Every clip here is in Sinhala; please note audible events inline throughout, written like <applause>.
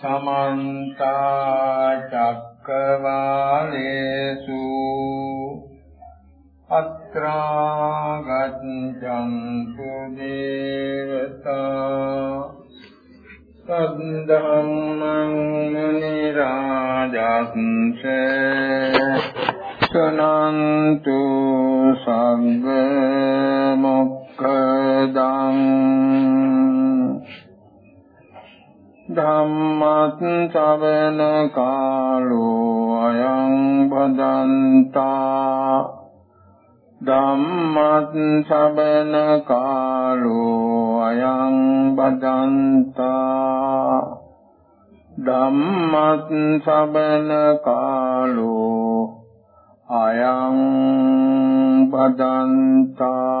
සමන්ත චක්කවාලේසු අත්‍රා ගච්ඡන්තු දේවතා සද්ධම්මං මුනි රාජස්ස සනන්තු සංඝ මොක්ඛදං ධම්මත් සවන කාලෝ අයං බදන්තා ධම්මත් සවන කාලෝ අයං බදන්තා ධම්මත් සවන කාලෝ අයං බදන්තා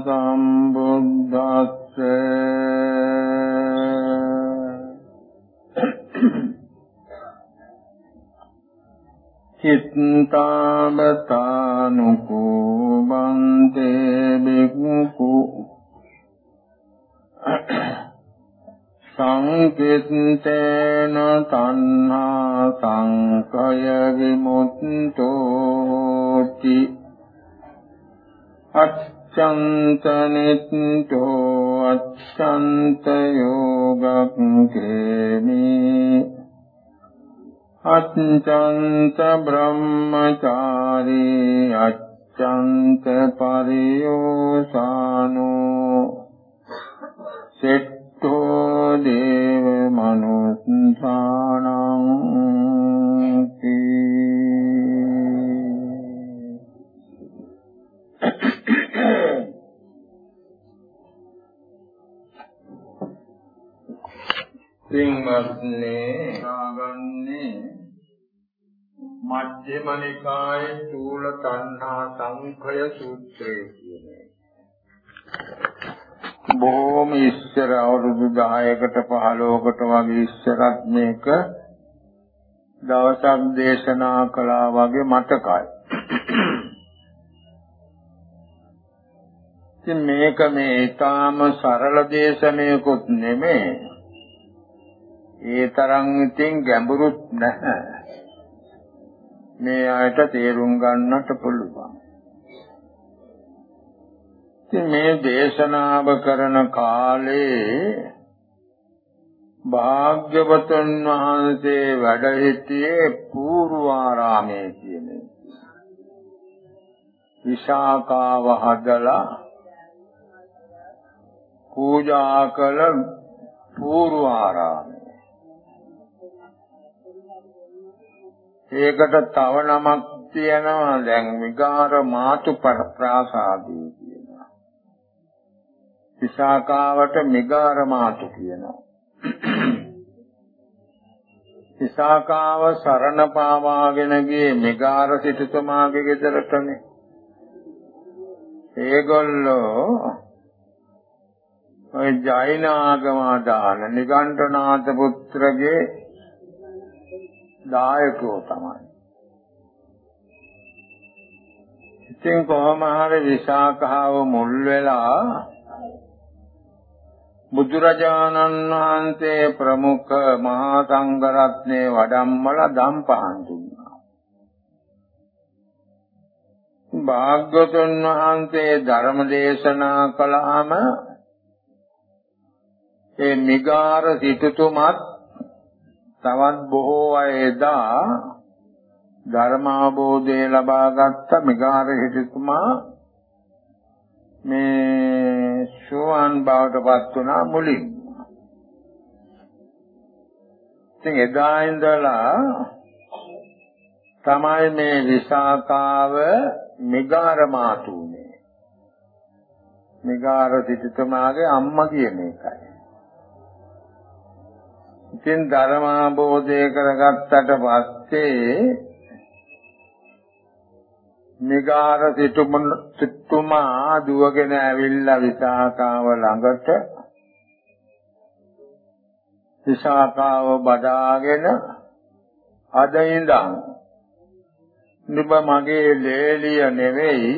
සම්බුද්දස්ස චිත්තාබතානුකෝ බන්තේ බික්ඛු। සංකිට්ඨේන තණ්හා සංකය විමුක්තෝති අච්ඡන්ත නිත්තෝ අච්ඡන්ත යෝගක් කේමි අච්ඡන්ත බ්‍රහ්මචාරී අච්ඡන්ත පරියෝසානෝ සෙට්ඨෝ දේව මනුස්සානං පින්වත්නි ආගන්නේ මධ්‍යම නිකායේ චූල තණ්හා සංඛය සූත්‍රය කියන්නේ. බොහොම ඉස්සර අවුරුදු 10කට 15කට වගේ ඉස්සරත් මේක දවසක් දේශනා කළා වගේ මතකයි. ඉතින් මේක මේ ඊටාම සරල දේශනයකුත් නෙමෙයි. ඒ තරම් ඉතින් ගැඹුරුත් නැහැ. මේ ආයත තේරුම් ගන්නට පුළුවන්. ඉතින් මේ දේශනාව කරන කාලේ භාග්‍යවතුන් වහන්සේ වැඩ සිටියේ පූර්වාරාමයේ කියන විශාකාව හදලා පූජා කළ පූර්වාරාමය ඒකට තව නමක් තියෙනවා දැන් විගාර මාතු ප්‍රාසාදී කියනවා. විසාකාවට මිගාර මාතු කියනවා. විසාකාව සරණ පාවාගෙන ගියේ මිගාර සිටුතුමාගේ ගෙදරටනේ. ඒගොල්ලෝ ඔය ජෛන ආගම දාන නිගණ්ඨනාථ පුත්‍රගේ දායකෝ තමයි. ඉතින් කොහොම හරි විසාකහව මුල් වෙලා බුදුරජාණන් වහන්සේ ප්‍රමුඛ මහා සංඝ රත්නේ වඩම්මලා දම් පහන් දුන්නා. භාග්‍යවතුන් වහන්සේ ධර්ම දේශනා කළාම ඒ මිගාර සිටුතුමත් තවත් බොහෝ අය එදා ධර්මාබෝධය ලබාගත් මිගාර හිටතුමා මේ සෝවාන් බවට පත් වුණා මුලින්. ඉතින් එදා ඉඳලා තමයි මේ විසාකාව මිගාර මාතුනේ. මිගාර සිටුතුමාගේ අම්මා කියන එකයි. ඉතින් ධර්මාබෝධය කරගත්තට පස්සේ මිගාර සිටුතුමා දුවගෙන ඇවිල්ලා විසාකාව ළඟට විසාකාව බදාගෙන අද ඉඳන් නුඹ මගේ ලේලිය නෙවෙයි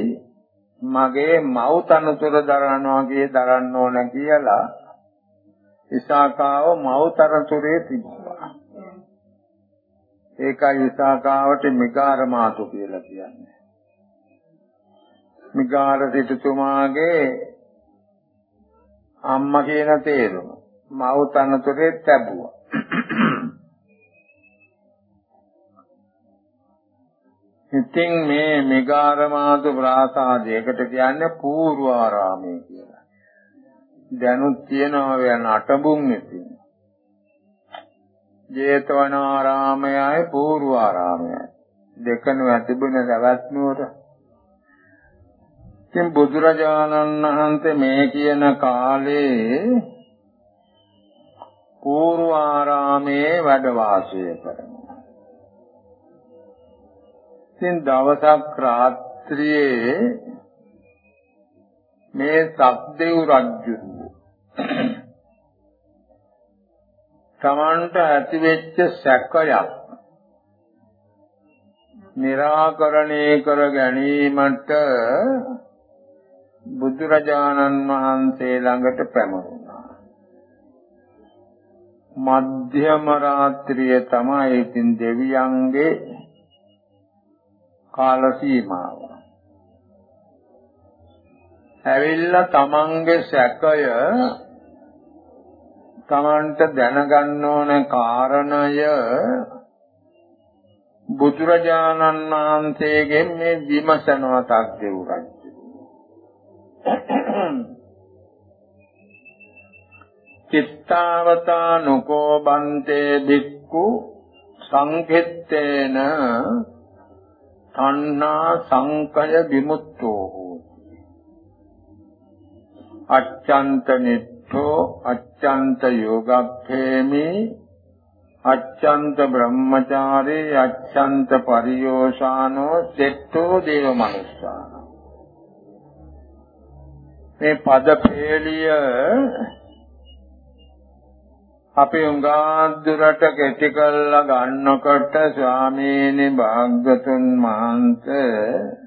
මගේ මව්තනතුර දරනවා කියේ දරන්න ඕන කියලා ඉසාකාව මව්තනතුරේ තිබුණා. ඒකයි ඉසාකාවට මිගාර මාතු කියලා කියන්නේ. මිගාර සිටුතුමාගේ අම්මා කියන තේරුම මව්තනතුරේ ලැබුවා. ඉතින් මේ මෙගාරමාතු ප්‍රාසාදයකට කියන්නේ පූර්වාරාමය කියලා. දැනුත් තියෙනවා වේ නටබුන් ඉතින්. ජේතවනාරාමයයි පූර්වාරාමයයි දෙකම ඇතිබුණ රැවැත්නුවර. ඉතින් බුදුරජාණන් වහන්සේ මේ කියන කාලේ පූර්වාරාමයේ වැඩ වාසය කරනවා. ඉතින් දවසක් රාත්‍රියේ මේ සක්දේව් රජු තමන්ට ඇතිවෙච්ච සැකයක් निराකරණය කර ගැනීමට බුදුරජාණන් වහන්සේ ළඟට පැමුණා. මධ්‍යම රාත්‍රිය තමයි ඉතින් දෙවියන්ගේ කාල සීමාව. ඇවිල්ලා තමන්ගේ සැකය තමන්ට දැනගන්න ඕන කාරණය බුදුරජාණන් වහන්සේගෙන් මේ විමසනවා තක්දෙව් රජු. චිත්තාවතා නුකෝ බන්තේ බික්කු සංකෙත්තේන තණ්හා සංකය විමුක්තෝ හෝති අච්ඡන්ත නිට්ඨෝ අච්ඡන්ත යෝගක්ඛේමි අච්ඡන්ත බ්‍රහ්මචාරේ අච්ඡන්ත පරියෝෂානෝ සෙට්ඨෝ දේව මනුස්සාන. මේ පද පෙළිය අපි උඟාදුරට කෙටි කළා ගන්නකොට ස්වාමීනි භාග්‍යතුන් වහන්සේ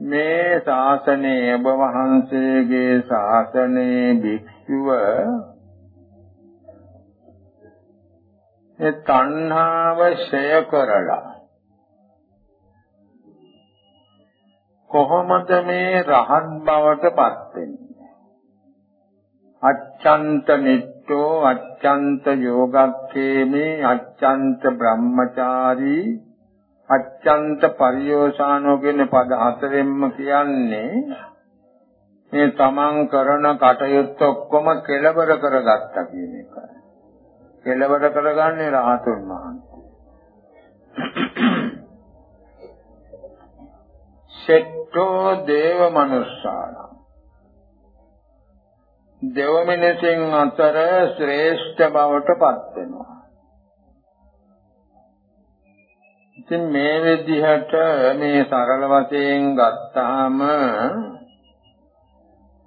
මේ ශාසනයේ ඔබ වහන්සේගේ ශාසනයේ භික්ෂුව. ඒ තණ්හාව ඡය කරලා කොහොමද මේ රහත් බවට පත් වෙන්නේ? අච්ඡන්ත නිට්ඨෝ අච්ඡන්ත යෝගක්ඛේමේ අච්ඡන්ත බ්‍රහ්මචාරී අච්ඡන්ත පරියෝසానෝ කියන පද හතරෙන්ම කියන්නේ මේ තමන් කරන කටයුත්ත ඔක්කොම කෙලවර කරගත්තා කියන එක. කෙලවර කරගන්නේ රහතුන් වහන්සේ. සෙට්ටෝ දේව මනුස්සාන දෙව මිනිසෙන් අතර ශ්‍රේෂ්ඨ බවට පත් වෙනවා. ඉතින් මේ විදිහට මේ සරල වශයෙන් ගත්තාම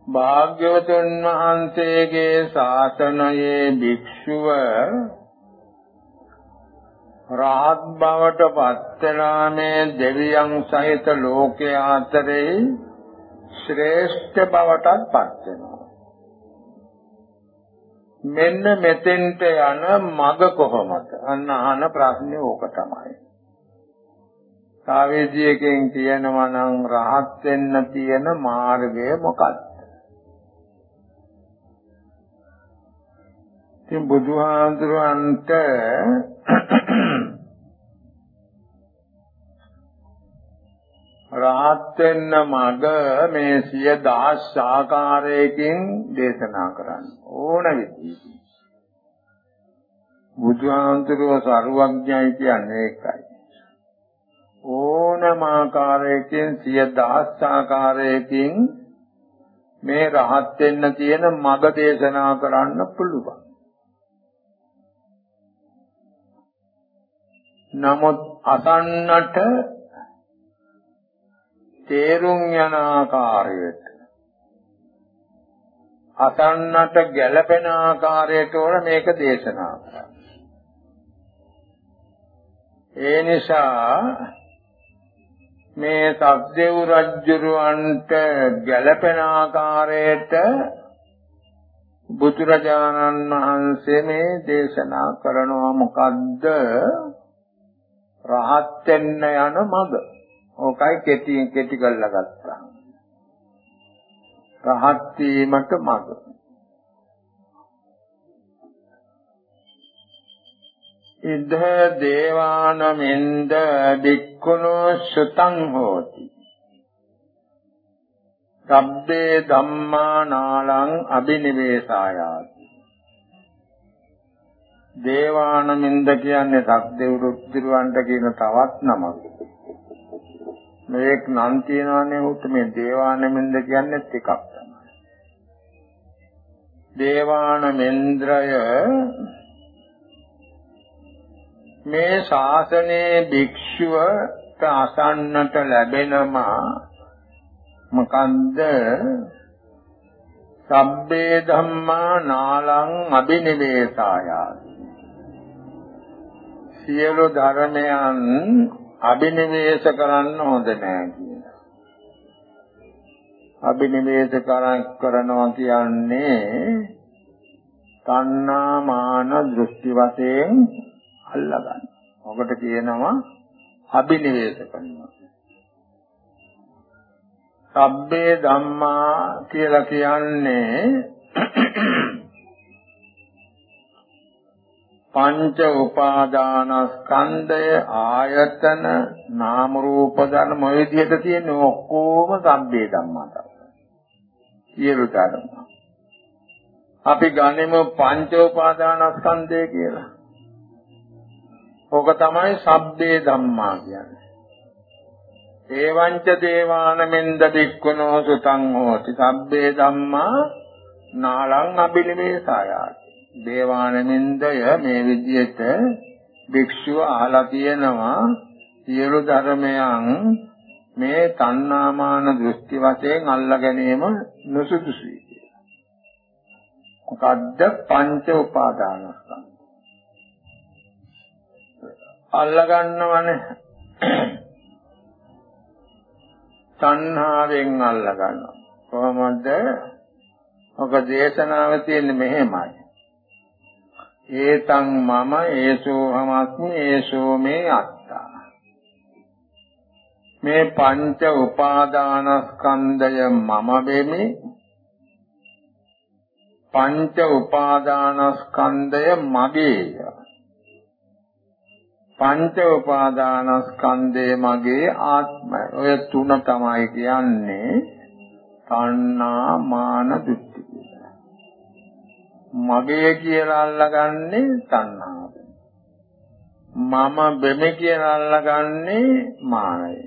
භාග්‍යවතුන් වහන්සේගේ ශාසනයේ භික්ෂුව රහත් බවට පත් වෙනා මේ දෙවියන් සහිත ලෝකයේ අතරේ ශ්‍රේෂ්ඨ බවටත් පත් වෙනවා. මෙන්න මෙතෙන්ට යන මග කොහොමද? අන්න අහන ප්‍රශ්නේ ඕක තමයි. සාවේදීයකින් කියනවා නම් රහත් වෙන්න තියෙන මාර්ගය මොකක්ද? ඉතින් බුදුහාඳුරන්ට රහත් වෙන්න මග මේ සිය දහස් ආකාරයකින් දේශනා කරන්න ඕන විදිහකින් බුදුහාමුදුරුව සරුවඥයි කියන්නේ ඒකයි ඕනම ආකාරයකින් සිය දහස් ආකාරයකින් මේ රහත් වෙන්න තියෙන මඟ දේශනා කරන්න පුළුවන්. නමුත් අසන්නට තේරුම් යන ආකාරයට අසන්නට ගැළපෙන ආකාරයට ඕන මේක දේශනා කරන්න. ඒ නිසා මේ සබ්දේව් රජුරවන්ට ගැළපෙන ආකාරයට බුදුරජාණන් වහන්සේ මේ දේශනා කරනවා මොකද්ද රහත් වෙන්න යන මඟ. ඕකයි කෙටි කෙටි කරලා ගත්තා. රහත් වීමට මඟ. ඉද දේවානමින්ද බික්කුණෝ සුතං හෝති. සබ්බේ ධම්මා නාලං අබිනිවේසායාති දේවානමින්ද කියන්නේ සක්දේව රුක්තිරුවන්ට කියන තවත් නමක්. මේක නම් තියනවානේ උත් මේ දේවානමින්ද කියන්නේ එකක් තමයි. දේවානමෙන්ද්‍රය මේ ශාසනයේ භික්ෂුවට අසන්නට ලැබෙනවා. මොකන්ද? සබ්බේ ධම්මා නාලං අබිනිවේසාය සියලු ධර්මයන් අබිනිවේෂ කරන්න හොඳ නෑ කියලා. අබිනිවේෂ කරනවා කියන්නේ තණ්හා මාන දෘෂ්ටි වශයෙන් අල්ලා ගන්න. ඔකට කියනවා අබිනිවේෂ කරනවා. සබ්බේ ධම්මා කියලා කියන්නේ පංච උපාදානස්කන්ධය ආයතන නාම රූප ධර්ම ඔය විදිහට තියෙන ඔක්කොම සම්බේ ධම්මා තමයි. සියලු ධර්ම. අපි ගනිමු පංච උපාදානස්කන්ධය කියලා. ඕක තමයි සබ්බේ ධම්මා කියන්නේ. ඒවංච දේවානමෙන්ද දික්කනෝ සුතං හෝති සබ්බේ ධම්මා නාලං අබිනිවේසායාති. දේවානමෙන්දය මේ විදිහට භික්ෂුව අහලා තියෙනවා සියලු ධර්මයන් මේ තණ්හාමාන දෘෂ්ටි වශයෙන් අල්ලා ගැනීම නුසුදුසුයි කියලා. මොකද්ද පංච උපාදානස්කන්ධ අල්ලා ගන්නවනේ. තණ්හාවෙන් අල්ලා ගන්නවා. කොහොමද? ඔක දේශනාව තියෙන්නේ මෙහෙමයි. ඒතං මම ඒසෝ හමස්මි ඒසෝ මේ අත්තා. මේ පංච උපාදානස්කන්ධය මම වෙමි. පංච උපාදානස්කන්ධය මගේය. පංච උපාදානස්කන්ධය මගේ ආත්මය. ඔය තුන තමයි කියන්නේ තණ්හා මාන දුක්ඛ කියලා. මගේ කියලා අල්ලගන්නේ තණ්හාව. මම බෙමෙ කියලා අල්ලගන්නේ මානය.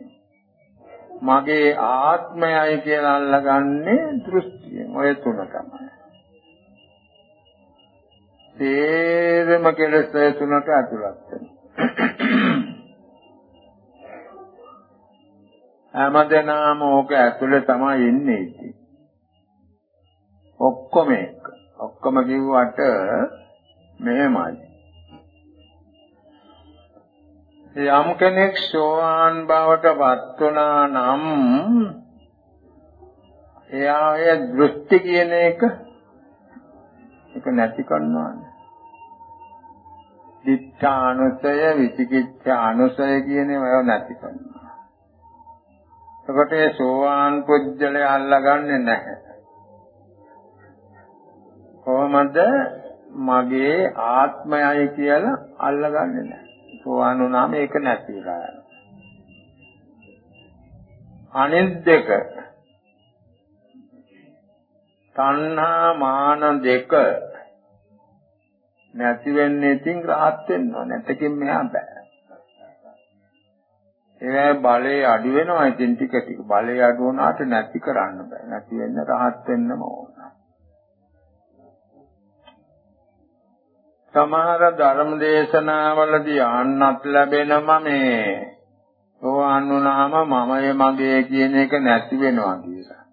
මගේ ආත්මයයි කියලා අල්ලගන්නේ දෘෂ්ටිය. ඔය තුන තමයි. සේරම කෙලෙස් තුනට අතුලත් වෙනවා. <coughs> හැමදෙනාම ඕක ඇතුලේ තමයි ඉන්නේ ඉතින්. ඔක්කොම එක. ඔක්කොම කිව්වට මෙහෙමයි. යම් කෙනෙක් සෝවාන් බවට පත් වුණා නම් එයාගේ දෘෂ්ටි කියන එක ඒක නැති කරනවානේ. දිඨානුසය විචිකිච්ඡානුසය කියන ඒවා නැති කරනවා. එතකොට ඒ සෝවාන් පුජ්‍යලය අල්ලගන්නේ නැහැ. කොහොමද මගේ ආත්මයයි කියලා අල්ලගන්නේ නැහැ. සෝවාන් වුණාම ඒක නැතිලා යනවා. අනිත් දෙක තණ්හා මාන දෙක නැති වෙන්නේ ඉතින් rahat වෙනවා නැතකින් මෙහා බෑ ඒ බලේ අඩු වෙනවා ඉතින් ටික ටික බලේ අඩු වුණාට නැති කරන්න බෑ නැති වෙන්න rahat වෙන්නම ඕන සමහර ධර්ම දේශනාවලදී ආන්නත් ලැබෙනම මේ සෝවාන් වුණාම මමය මගේ කියන එක නැති වෙනවා කියලා.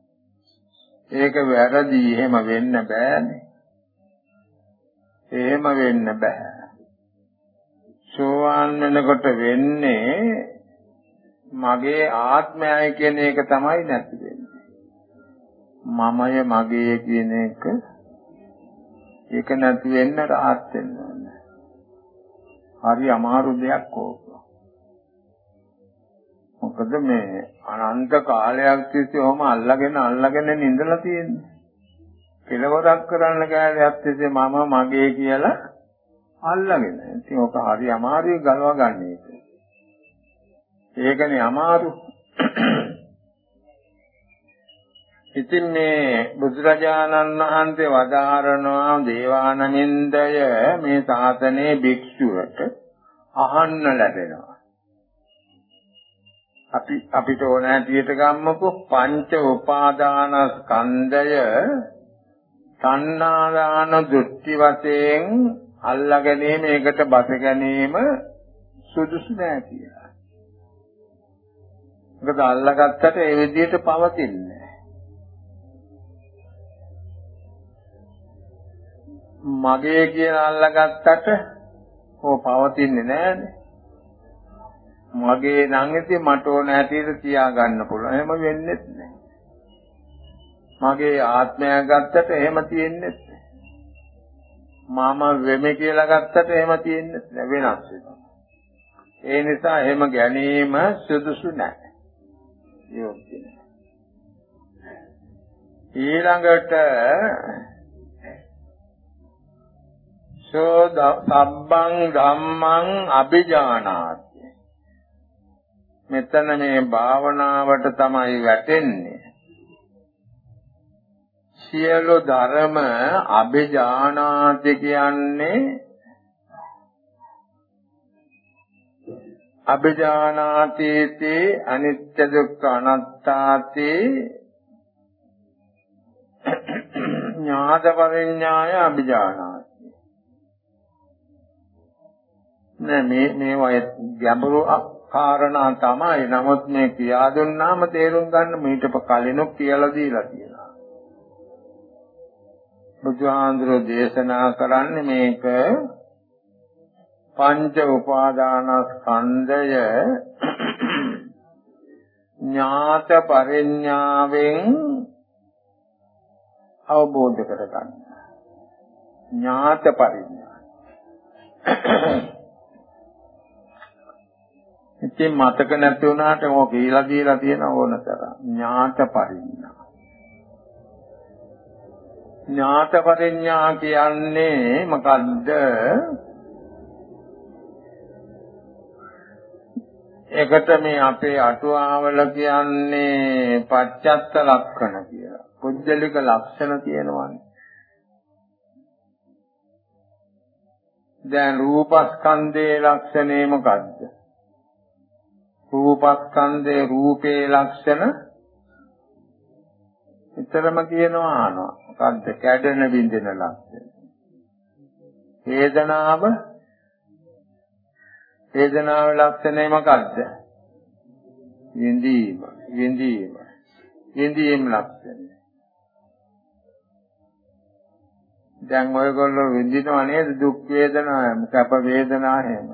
ඒක වැරදි. එහෙම වෙන්න බෑනේ. එහෙම වෙන්න බෑ. සෝවාන් වෙනකොට වෙන්නේ මගේ ආත්මයයි කියන එක තමයි නැති වෙන්නේ. මමය මගේ කියන එක ඒක නැති වෙන්න rahat වෙන්න ඕනේ. හරි අමාරු දෙයක් ඕක. මොකද මේ අනන්ත කාලයක් තිස්සේ ඔහම අල්ලගෙන අල්ලගෙන නිඳලා තියෙන්නේ. කෙලවරක් කරන්න කාලයක් තිස්සේ මම මගේ කියලා අල්ලගෙන. ඉතින් ඔක හරි අමාරුයි ගලව ගන්න එක. ඒකනේ අමාරු. ඉතින් මේ බුදුරජාණන් වහන්සේ වදාරනවා දේවානමින්දය මේ සාසනයේ භික්ෂුවට අහන්න ලැබෙනවා. අපි අපිට ඕන හැටියට ගම්මකෝ පංච උපාදාන ස්කන්ධය තණ්හාදාන දෘෂ්ටි වශයෙන් අල්ලා ගැනීම ඒකට බස ගැනීම සුදුසු නෑ කියලා. මොකද අල්ලාගත්තට ඒ විදිහට පවතින්නේ මගේ කියලා අල්ලාගත්තට ඕ පවතින්නේ නෑනේ. මගේ නම් ඉතින් මට ඕන හැටියට තියාගන්න පුළුවන්. එහෙම වෙන්නේ නැහැ. මගේ ආත්මය ගත්තට එහෙම තියෙන්නේ මම වෙමි කියලා ගත්තට එහෙම තියෙන්නේ නැහැ වෙනස් වෙනවා. ඒ නිසා එහෙම ගැනීම සුදුසු නැහැ. යෝග්‍ය නැහැ. ඊළඟට සෝ සබ්බං ධම්මං අභිජානාති මෙතන මේ භාවනාවට තමයි වැටෙන්නේ. සියලු ධර්ම අභිජානාති කියන්නේ අභිජානාතීති අනිත්‍ය දුක්ඛ අනාත්තාති ඥාත පරිඥාය අභිජානාති නෑ මේ මේ වය ගැඹුරු කාරණා තමයි. නමුත් මේ කියා දුන්නාම තේරුම් ගන්න මීට කලිනුත් කියලා දීලා තියෙනවා. බුදුහාඳුර දේශනා කරන්නේ මේක පංච උපාදානස්කන්ධය ඥාත පරිඥාවෙන් අවබෝධ කරගන්න. ඥාත පරිඥා ඉතින් මතක නැති වුණාට ඕක කියලා කියලා තියෙන ඕනතර ඥාත පරිඥා. ඥාත පරිඥා කියන්නේ මොකද්ද? ඒකට මේ අපේ අටුවාවල කියන්නේ පච්චත්ත ලක්ෂණ කියලා. පුජ්‍යලික ලක්ෂණ තියෙනවානේ. දැන් රූපස්කන්ධයේ ලක්ෂණය මොකද්ද? රූපස්කන්ධේ රූපේ ලක්ෂණ විතරම කියනවා අහනවා. මොකද්ද? කැඩෙන බින්දෙන ලක්ෂණ. වේදනාව වේදනාවේ ලක්ෂණය මොකද්ද? විඳීම, විඳීම. විඳීම ලක්ෂණය. දැන් ඔයගොල්ලෝ විඳිනව නේද දුක් වේදනා, සැප වේදනා එහෙම.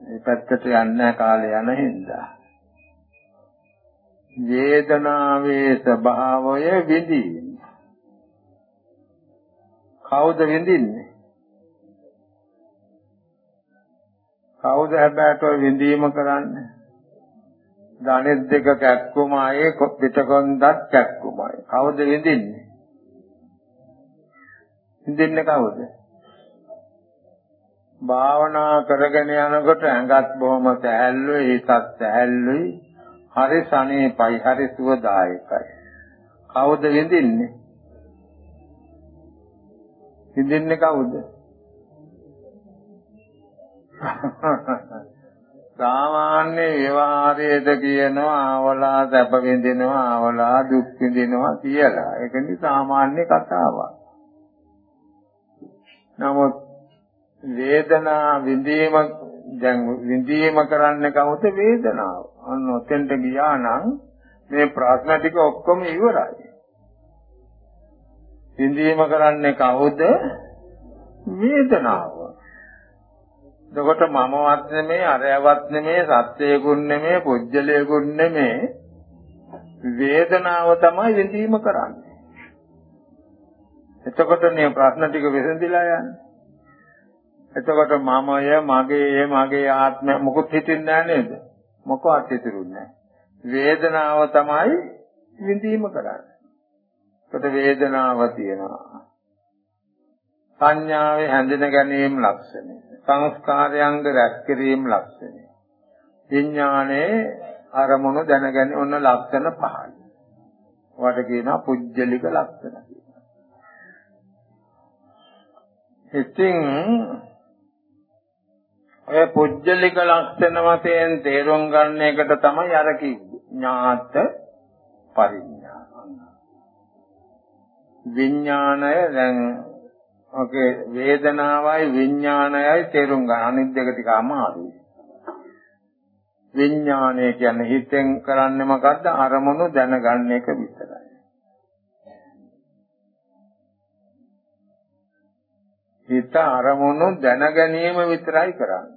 මේ පැත්තට යන්නේ කාලය යන හින්දා. වේදනාවේ ස්වභාවය විඳින්න. කවුද විඳින්නේ? කවුද හැබැයිට විඳීම කරන්නේ? ධනෙත් දෙක කැක්කුමයි පිටකොන්දත් කැක්කුමයි. කවුද විඳින්නේ? විඳින්නේ කවුද? භාවනා කරගෙන යනකොට ඇඟත් බොහොම සැහැල්ලුයි හිතත් සැහැල්ලුයි හරි සනීපයි හරි සුවදායකයි කවුද විඳින්නේ විඳින්නේ කවුද සාමාන්‍ය විවහාරයේද කියනවා ආවලා සැප විඳිනවා ආවලා දුක් විඳිනවා කියලා. ඒක නිසාමාන්‍ය සාමාන්‍ය කතාවක්. නමුත් වේදනා විඳීම දැන් විඳීම කරන්නේ කවුද වේදනාව. අන්න ඔතෙන්ට ගියා නම් මේ ප්‍රශ්න ටික ඔක්කොම ඉවරයි. විඳීම කරන්නේ කවුද? වේදනාව. එතකොට මමවත් නෙමේ, අරයවත් නෙමේ, සත්‍යයකුන් නෙමේ, පුජ්‍යලයකුන් නෙමේ. වේදනාව තමයි විඳීම කරන්නේ. එතකොට මේ ප්‍රශ්න ටික විසඳිලා යන්නේ. එතකොට මමය, මගේ, මගේ ආත්මය මොකුත් හිතින්නේ නැහැ නේද? මොකවත් හිතිරුන්නේ නැහැ. වේදනාව තමයි විඳීම කරන්නේ. එතකොට වේදනාව තියෙනවා. සංඥාවේ හැඳින ගැනීම ලක්ෂණය. සංස්කාරයන්ග රැස්කිරීම ලක්ෂණය. විඥානයේ අරමුණු දැනගැනීම ඔන්න ලක්ෂණ පහයි. වට කියනවා පුජ්‍යලික ලක්ෂණ කියලා. ඉතින් ඔය පුජ්‍යලික ලක්ෂණ වශයෙන් තේරුම් ගන්න එකට තමයි අර කිව්වේ. ඥාත පරිඥාන. විඥාණය දැන් ඔකේ වේදනාවයි විඥානයයි තේරුම් ගන්න. අනිත් දෙක ටික අමාරුයි. විඥානය කියන්නේ හිතෙන් කරන්නේ මොකද්ද? අරමුණු දැනගන්න එක විතරයි. හිත අරමුණු දැන ගැනීම විතරයි කරන්නේ.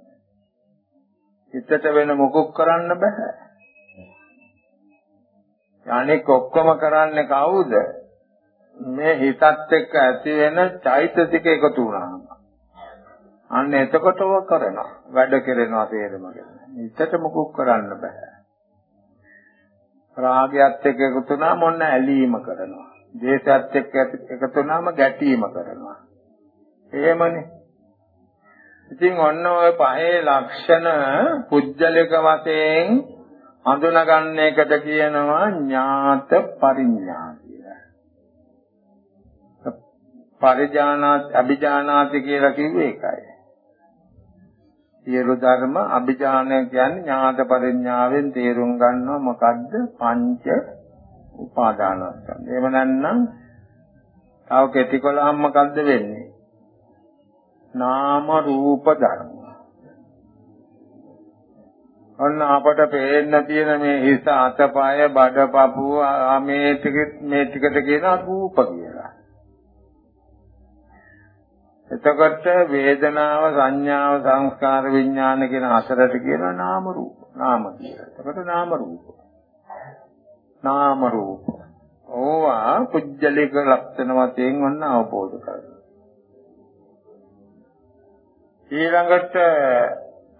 හිතට වෙන මොකක් කරන්න බෑ. අනෙක් ඔක්කොම කරන්නේ කවුද? මේ හිතත් එක්ක ඇති වෙන චෛතසික එකතු වුණාම. අන්න එතකොට ඔය කරනවා. වැඩ කරනවා තේරෙම ගන්න. හිතට මොකක් කරන්න බෑ. රාගයත් එක්ක එකතු වුණාම ඔන්න ඇලීම කරනවා. දේශයත් එක්ක එකතු වුණාම ගැටීම කරනවා. එහෙමනේ. ඉතින් ඔන්න ඔය පහේ ලක්ෂණ පුජ්‍යලික වශයෙන් හඳුනගන්න එකට කියනවා ඥාත පරිඥා කියලා. පරිජානාත් අභිජානාති කියලා කිව්වේ ඒකයි. සියලු ධර්ම අභිජානය කියන්නේ ඥාත පරිඥාවෙන් තේරුම් ගන්නවා මොකද්ද පංච උපාදානස්කන්ධ. එහෙම නැත්නම් තව කෙටි කළාම මොකද්ද වෙන්නේ? නාම රූප ධර්ම. ඔන්න අපට පේන්න තියෙන මේ හිස අතපය බඩ පපුව මේ ටික මේ ටිකට කියන රූප කියලා. එතකොට වේදනාව සංඥාව සංස්කාර විඥාන කියන හතරට කියන නාම රූප. නාම කියලා. එතකොට නාම රූප. නාම රූප. ඕවා පුජ්‍යලික ලක්ෂණ වශයෙන් වන්න අවබෝධ කරගන්න. ඊළඟට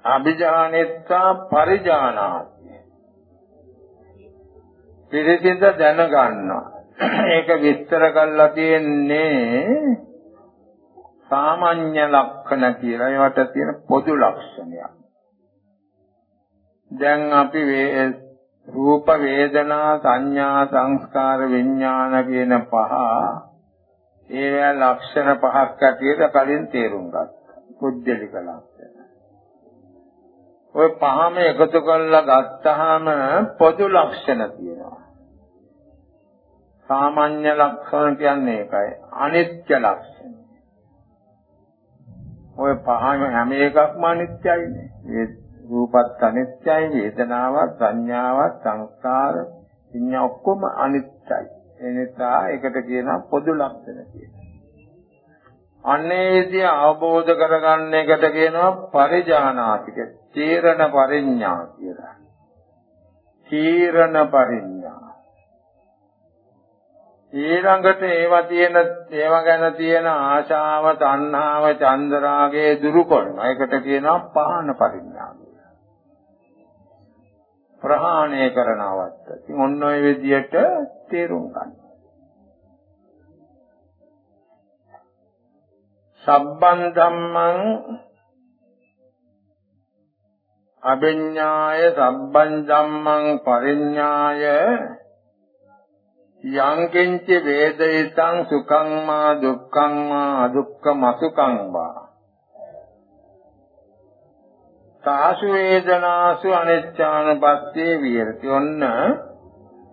අභිජානෙත්තා පරිජානාති. පිරිසිඳ දැනගන්නවා. ඒක විස්තර කරලා තියෙන්නේ සාමාන්‍ය ලක්ෂණ කියලා. ඒවට තියෙන පොදු ලක්ෂණයක්. දැන් අපි රූප වේදනා සංඥා සංස්කාර විඥාන කියන පහ ඒවා ලක්ෂණ පහක් ඇටියට කලින් තේරුම් ගත්තා. පුද්ගලික ලක්ෂණ. ඔය පහම එකතු කරලා ගත්තාම පොදු ලක්ෂණ තියෙනවා. සාමාන්‍ය ලක්ෂණ කියන්නේ ඒකයි. අනිත්‍ය ලක්ෂණ. ඔය පහම හැම එකක්ම අනිත්‍යයිනේ. ඒ රූපත් අනිත්‍යයි, වේදනාවත්, සංඥාවත්, සංස්කාර, විඤ්ඤා ඔක්කොම අනිත්‍යයි. ඒ නිසා ඒකට කියනවා පොදු ලක්ෂණ කියලා. අනේදී අවබෝධ කරගන්න එකට කියනවා පරිජානාතික තීරණ පරිඥා කියලා. තීරණ පරිඥා. ඊළඟට ඒවා තියෙන ඒවා ගැන තියෙන ආශාව, තණ්හාව, චන්දරාගය දුරු කරනවා. ඒකට කියනවා පහන පරිඥා කියලා. ප්‍රහාණය කරනවත්. ඉතින් ඔන්න ඔය විදිහට තේරුම් ගන්න. සබ්බන් ධම්මං අභිඥාය සබ්බන් ධම්මං පරිඥාය යං කිංච වේදිතං සුඛං මා දුක්ඛං මා අදුක්ඛම සුඛං වා තාසු වේදනාසු අනිච්ඡානපත්තේ විහෙරති. ඔන්න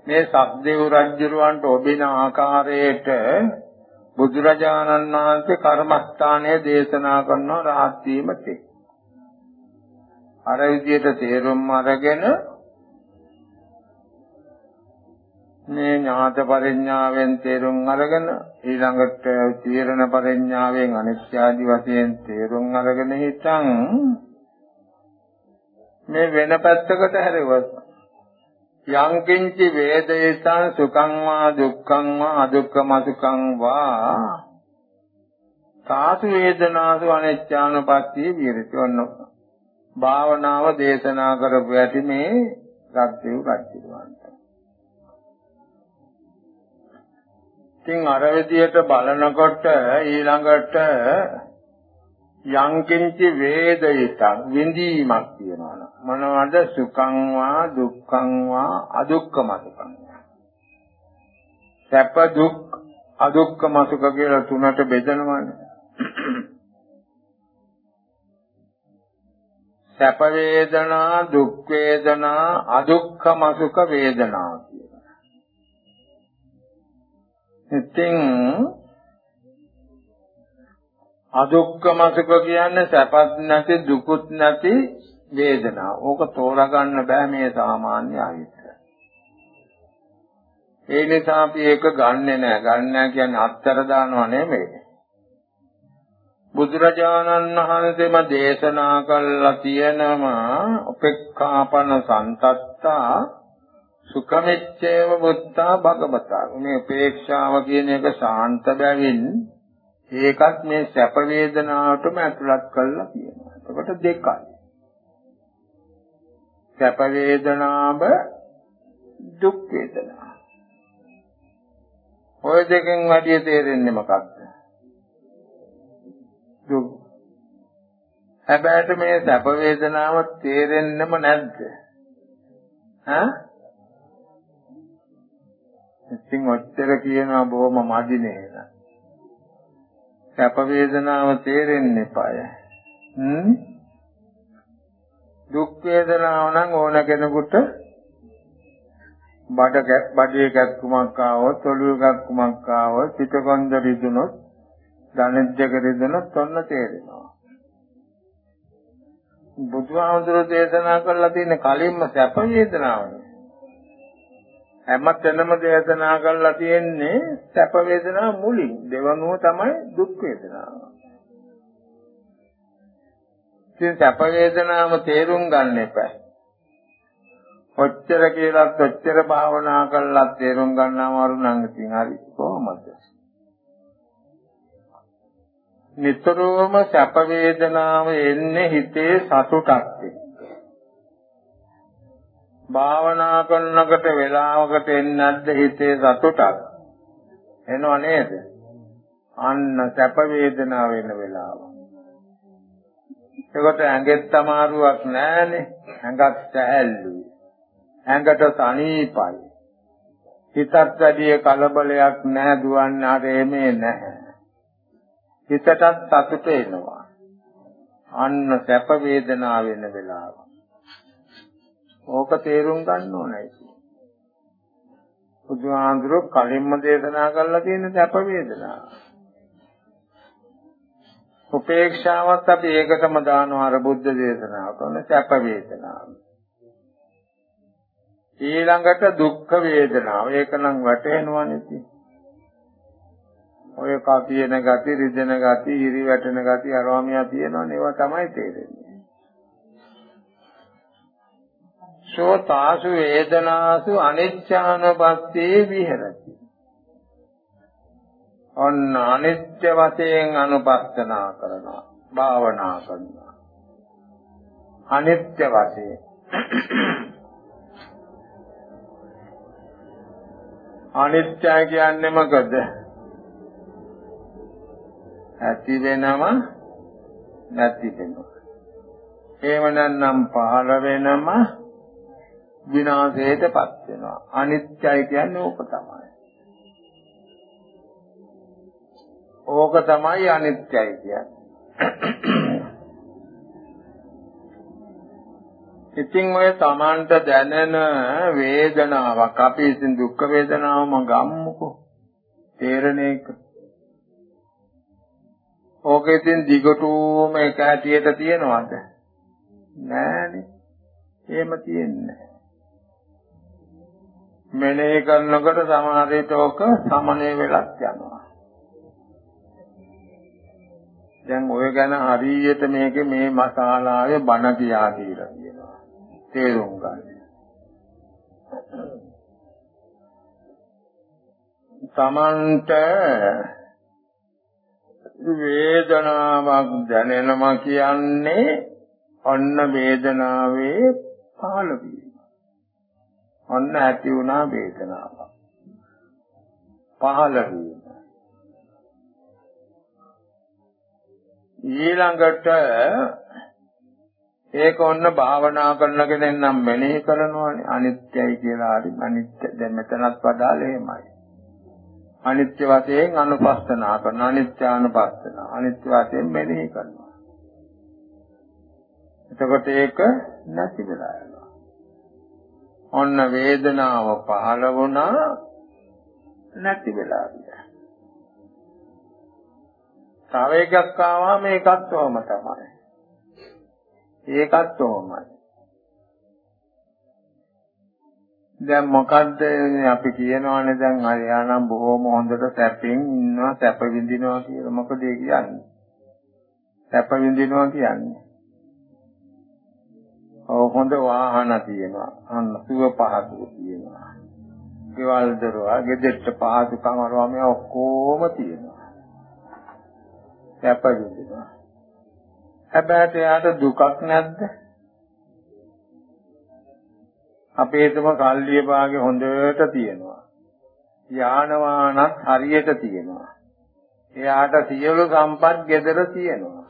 මේ සබ්දේව රජුරවන්ට ඔබින ආකාරයට බුදුරජාණන් වහන්සේ කර්මස්ථානයේ දේශනා කරන රාහත් වීමට අර විදියට තේරුම් අරගෙන මේ ඥාත පරිඥාවෙන් තේරුම් අරගෙන ඊළඟට තීරණ පරිඥාවෙන් අනිත්‍ය ආදි වශයෙන් තේරුම් අරගෙන හිටන් මේ වෙන පැත්තකට හැරෙවොත් යං කිංචි වේදේතං සුඛං වා දුක්ඛං වා අදුක්ඛම සුඛං වා. සාතු වේදනාසු අනිච්ඡානුපස්සී විරති ඔන්න භාවනාව දේශනා කරපු ඇති මේ රත්දේව රජුවන්ට ඉතින් අර විදියට බලනකොට ඊළඟට යංකින්චි වේදිතං විඳීමක් කියනවා මොනවද? සුඛං වා දුක්ඛං වා අදුක්ඛම සුඛං සැප දුක් අදුක්ඛම සුඛ කියලා තුනට බෙදනවානේ. සැප වේදනා දුක් වේදනා අදුක්ඛම සුඛ වේදනා කියලා. ඉතින් අදුක්ඛම සුඛ කියන්නේ සැපත් නැති දුකුත් නැති වේදනා. ඕක තෝරගන්න බෑ මේ සාමාන්‍ය අයිත. ඒ නිසා අපි ඒක ගන්නෙ නෑ. ගන්න නෑ කියන්නේ අත්තර දානව නෙමෙයි. බුදුරජාණන් වහන්සේම දේශනා කළා තියෙනවා උපේක්ඛාපන සන්තත්තා සුඛමෙච්චේව බුද්ධා භගවතා මේ උපේක්ෂාව කියන එක ශාන්ත බැවින් ඒකත් මේ සැප වේදනාවටම ඇතුළත් කරලා තියෙනවා. එතකොට දෙකයි. සැප වේදනාව දුක් වේදනාව. ඔය දෙකෙන් වැඩි තේරෙන්නේ මොකක්ද? දුක්. හැබැයි මේ සැප වේදනාව තේරෙන්නෙම නැද්ද? ඈ? ඉතින් ඔච්චර කියනවා බොහොම මදි නේද? සැප වේදනාව තේරෙන්න එපාය. හ්ම්? දුක් වේදනාව නම් ඕන කෙනෙකුට බඩ බඩේ කැක්කුමක් ආවොත් ඔළුව කැක්කුමක් ආවොත් පිටකොන්ද රිදුනොත් ධනෙජ්ජක රිදුනොත් ඔන්න තේරෙනවා. බුදුහාමුදුරෝ දේශනා කළා තියෙන කලින්ම සැප වේදනාවනේ. හැමතැනම දේශනා කරලා තියෙන්නේ සැප වේදනා මුලින් දෙවනුව තමයි දුක් වේදනාව. ඉතින් සැප වේදනාව තේරුම් ගන්න එපා. ඔච්චර කියලාත් ඔච්චර භාවනා කළා තේරුම් ගන්නව අරු නම් ඉතින් හරි කොහොමද? නිතරම සැප වේදනාව එන්නේ හිතේ සතුටක් එක්ක. භාවනා කරනකොට වේලාවකට එන්නේ නැද්ද හිතේ සතුටක්? එනව නේද? අන්න සැප වේදනාව වෙන වෙලාව. ඒකට ඇඟෙත් අමාරුවක් නැහැනේ. ඇඟත් සැහැල්ලුයි. ඇඟට සනීපයි. හිතත් වැඩි කලබලයක් නැහැ දුවන්නේ අර එමේ නැහැ. හිතටත් සතුට එනවා. අන්න සැප වේදනාව වෙන වෙලාව. ඕක තේරුම් ගන්න ඕනයි. බුදුහාඳුරෝ කලින්ම දේශනා කරලා තියෙන සැප වේදනා. උපේක්ෂාවත් අපි ඒකටම දානවා අර බුද්ධ දේශනාව කරන සැප වේදනාව. ඊළඟට දුක්ඛ වේදනාව. ඒක නම් වැටෙනවනේ. ඔය කපියන ගති, රිදෙන ගති, ඉරි වැටෙන ගති අරවාමියා තියෙනවනේ. ඒවා තමයි තේරෙන්නේ. සෝ තාසු වේදනාසු අනිච්ඡානුපස්සේ විහෙරති. ඔන්න අනිත්‍ය වශයෙන් අනුපස්සනා කරනවා. භාවනා කරනවා. අනිත්‍ය වශයෙන් අනිත්‍ය කියන්නේ මොකද? ඇති වෙනම නැති වෙනවා. එහෙම නැත්නම් පහළ වෙනම විනාශයටපත් වෙනවා. අනිත්‍යයි කියන්නේ ඕක තමයි. ඕක තමයි අනිත්‍යයි කියන්නේ. ඉතින් ඔය Tamanට දැනෙන වේදනාවක් අපි ඉතින් දුක් වේදනාවම ගම්මුකෝ තේරෙන එක. ඕකේ ඉතින් දිගටම එක හැටියට තියනවද? නෑනේ. එහෙම තියෙන්නේ මෙනෙහි කරනකොට සමහර විට ඕක සමනය වෙලක් යනවා. දැන් ඔය ගැන හරියට මේකේ මේ මසාලාවේ බණ කියා දීලා තියෙනවා. තේරුම් ගන්න. තමන්ට වේදනාවක් දැනෙනවා කියන්නේ අන්න වේදනාවේ පහළ වීම. අන්න ඇති වුණා වේදනාවක්. පහළ වීම. ඊළඟට ඒක ඔන්න භාවනා කරන කෙනෙක් නම් මෙනෙහි කරනවානේ අනිත්‍යයි කියලා හරි අනිත්‍ය දැන් මෙතනත් වදාළ එහෙමයි අනිත්‍ය වශයෙන් අනුපස්සනා කරන අනිත්‍යානුපස්සන අනිත්‍ය වශයෙන් මෙනෙහි කරනවා එතකොට ඒක නැති වෙලා යනවා ඔන්න වේදනාව පහළ වුණා නැති වෙලා ගියා තව එකක් ආවම ඒකත් ඔහම තමයි. ඒකත් ඔහමයි. දැන් මොකද්ද අපි කියනවානේ දැන් අරයානම් බොහොම හොඳට සැපෙන් ඉන්නවා සැප විඳිනවා කියලා මොකද ඒ කියන්නේ? සැප විඳිනවා කියන්නේ. ඔව් හොඳ වාහන තියෙනවා. අන්න සුව පහසු තියෙනවා. ගෙවල් දරුවා ගෙදරට පහසුකම් අරවා මේ ඔක්කොම තියෙනවා. සැප විඳිනවා. හැබැයි එයාට දුකක් නැද්ද? අපේටම කල්ලිය භාගේ හොඳට තියෙනවා. යාන වාහනත් හරියට තියෙනවා. එයාට සියලු සම්පත් gedara තියෙනවා.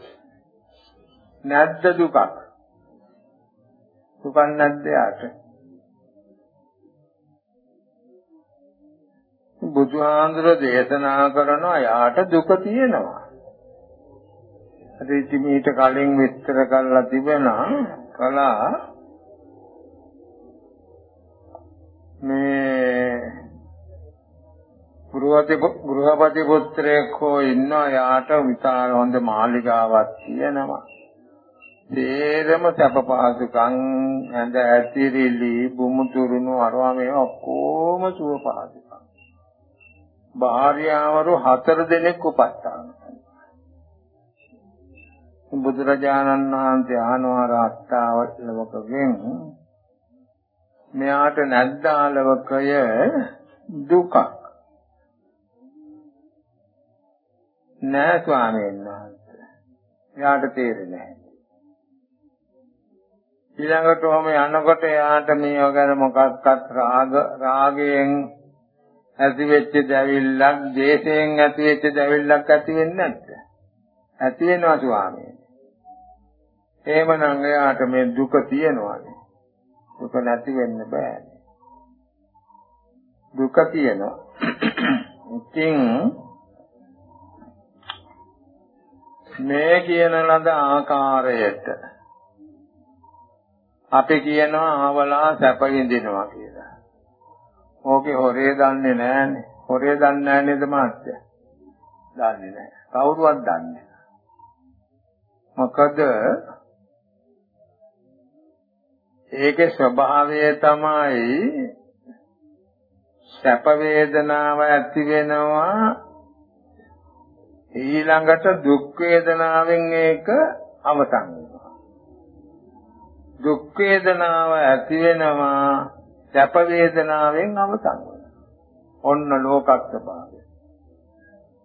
නැද්ද දුකක්? දුකක් නැද්ද යාට? බුදුහාඳුර දේශනා කරනවා යාට දුක තියෙනවා. අද ඉතින් මීට කලින් විස්තර කරලා තිබෙනා කලා මේ ගෘහපති ගෘහපති පුත්‍රයෙක් හෝ ඉන්නවා යාට විශාල හොඳ මාලිගාවක් තියෙනවා. තේරම සැප පහසුකම් ඇඳ ඇතිරිලි බුමුතුරුණු අරවා මේ ඔක්කොම සුව පහසුකම්. භාර්යාවරු හතර දෙනෙක් උපස්ථාන බුදුරජාණන් වහන්සේ අහනවා රාත්තාවලවකගෙන් මෙයාට නැද්දාලවකය දුකක් නෑ ස්වාමීන් වහන්සේ. එයාට තේරෙන්නේ නැහැ. ඊළඟට ඔහම යනකොට එයාට මේව ගැන මොකක්වත් රාග රාගයෙන් ඇතිවෙච්ච දැවිල්ලක්, දේශයෙන් ඇතිවෙච්ච දැවිල්ලක් ඇති වෙන්නේ නැද්ද? ඇති වෙනවා ස්වාමීන්. එහෙමනම් එයාට මේ දුක තියෙනවානේ. දුක නැති වෙන්න බෑනේ. දුක තියෙනවා. ඉතින් මේ කියන ලද ආකාරයට අපි කියනවා ආවලා සැප විඳිනවා කියලා. ඕකේ හොරේ දන්නේ නැහනේ. හොරේ දන්නේ නැහැ නේද මාත්‍ය? දන්නේ නැහැ. කවුරුවත් දන්නේ නැහැ. මොකද ඒකේ ස්වභාවය තමයි සැප වේදනාව ඇති වෙනවා ඊළඟට දුක් වේදනාවෙන් ඒක අවසන් වෙනවා දුක් වේදනාව ඇති වෙනවා සැප වේදනාවෙන් අවසන් වෙනවා ඔන්න ලෝකත් ස්වභාවය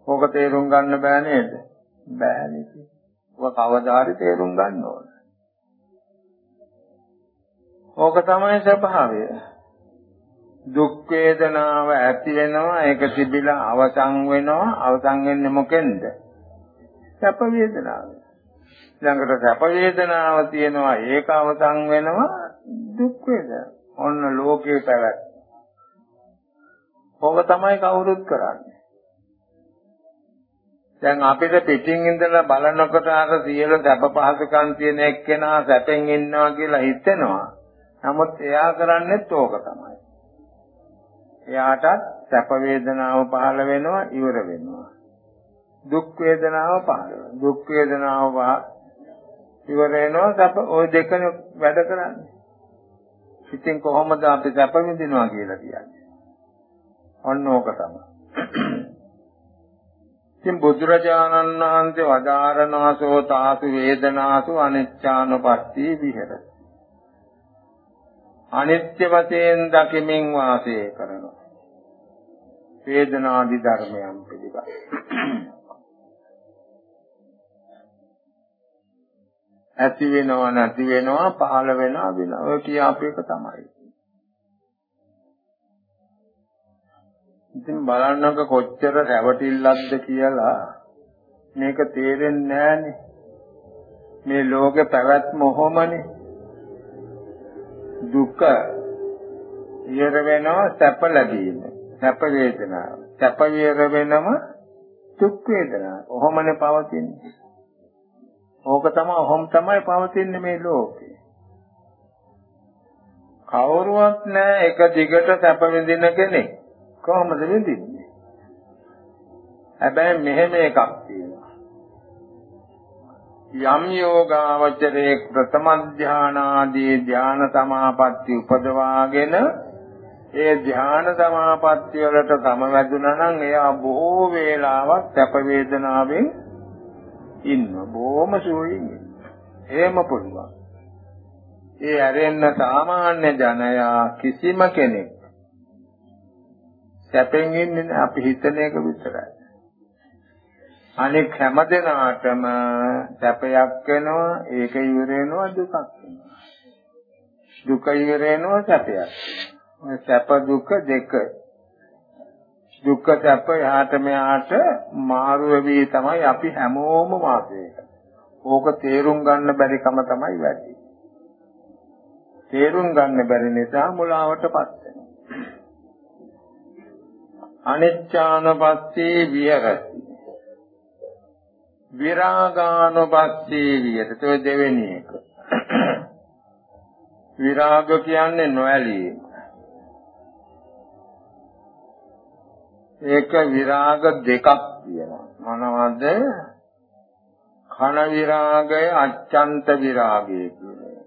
ඕක තේරුම් ගන්න බෑ නේද බෑ නේද ඔක කවදාහරි තේරුම් ගන්න ඕන ඕක තමයි ස්වභාවය. දුක් වේදනාව ඇති වෙනවා ඒක තිබිලා අවසන් වෙනවා අවසන් වෙන්නේ මොකෙන්ද? සැප වේදනාව. ඊළඟට සැප වේදනාව තියෙනවා ඒක අවසන් වෙනවා දුක් වේදනාව. ඔන්න ලෝකේ පැවැත්. ඕක තමයි කවුරුත් කරන්නේ. දැන් අපිට පිටින් ඉඳලා බලනකොට අර සියලු සැප පහසුකම් තියෙන එක්කෙනා සැපෙන් ඉන්නවා කියලා හිතෙනවා. නමුත් එයා කරන්නේත් ඕක තමයි. එයාටත් සැප වේදනාව පහළ වෙනවා ඉවර වෙනවා. දුක් වේදනාව පහළ වෙනවා. දුක් වේදනාව ඉවර වෙනවා සැප ওই දෙකම වැඩ කරන්නේ. ඉතින් කොහොමද අපි සැප විඳිනවා කියලා කියන්නේ? ඔන්න ඕක තමයි. ඉතින් බුදුරජාණන් වහන්සේ වදාරනාසෝ තාසු වේදනාසු අනිච්ඡානුපස්සී විහෙරති. අනිත්‍ය වශයෙන් දකිමින් වාසය කරනවා. වේදනාදි ධර්මයන් පිළිබඳ. ඇති වෙනව නැති වෙනවා පහළ වෙනවා වෙනවා ඔය කියාපු එක තමයි. ඉතින් බලන්නක කොච්චර රැවටිල්ලක්ද කියලා මේක තේරෙන්නේ නැහනේ. මේ ලෝකේ පැවැත්ම ඔහොමනේ. දුක ඉර වෙනවා සැප ලැබීම. සැප වේදනාව. සැප ඉර වෙනම දුක් වේදනාව. ඔහොමනේ පවතින්නේ. ඕක තමයි ඔහොම තමයි පවතින්නේ මේ ලෝකේ. කවුරුවත් නැහැ එක දිගට සැප විඳින කෙනෙක්. කොහොමද විඳින්නේ? හැබැයි මෙහෙම එකක් තියෙනවා. යම් යෝගාවචරයේ ප්‍රථම ධානාදී ධාන සමාපatti උපදවාගෙන ඒ ධාන සමාපatti වලට සමවැදුණා නම් එයා බොහෝ වේලාවක් සැප වේදනාවෙන් ඉන්න බොහොම සුවයෙන් එහෙම පුළුවන්. ඒ ඇරෙන්න සාමාන්‍ය ජනයා කිසිම කෙනෙක් සැපෙන් ඉන්නේ අපි හිතන එක විතරයි. අනෙක් හැම දෙනාටම සැපයක් වෙනවා ඒක ඉවර වෙනවා දුකක් වෙනවා. දුක ඉවර වෙනවා සැපයක්. සැප දුක දෙක දුක්ඛ සැප යහට මෙහාට මාරු වෙවි තමයි අපි හැමෝම වාසය ඕක තේරුම් ගන්න බැරි කම තමයි වැඩි. තේරුම් ගන්න බැරි නිසා මුලාවටපත් වෙනවා. අනිච්ඡානපස්සී විහෙරති. විරාගානුපස්සී විහෙරති. දෙවෙනි එක. විරාග කියන්නේ නොඇලීම. ඒක විරාග දෙකක් තියෙනවා. මොනවද? කන විරාගය, අච්ඡන්ත විරාගය කියන්නේ.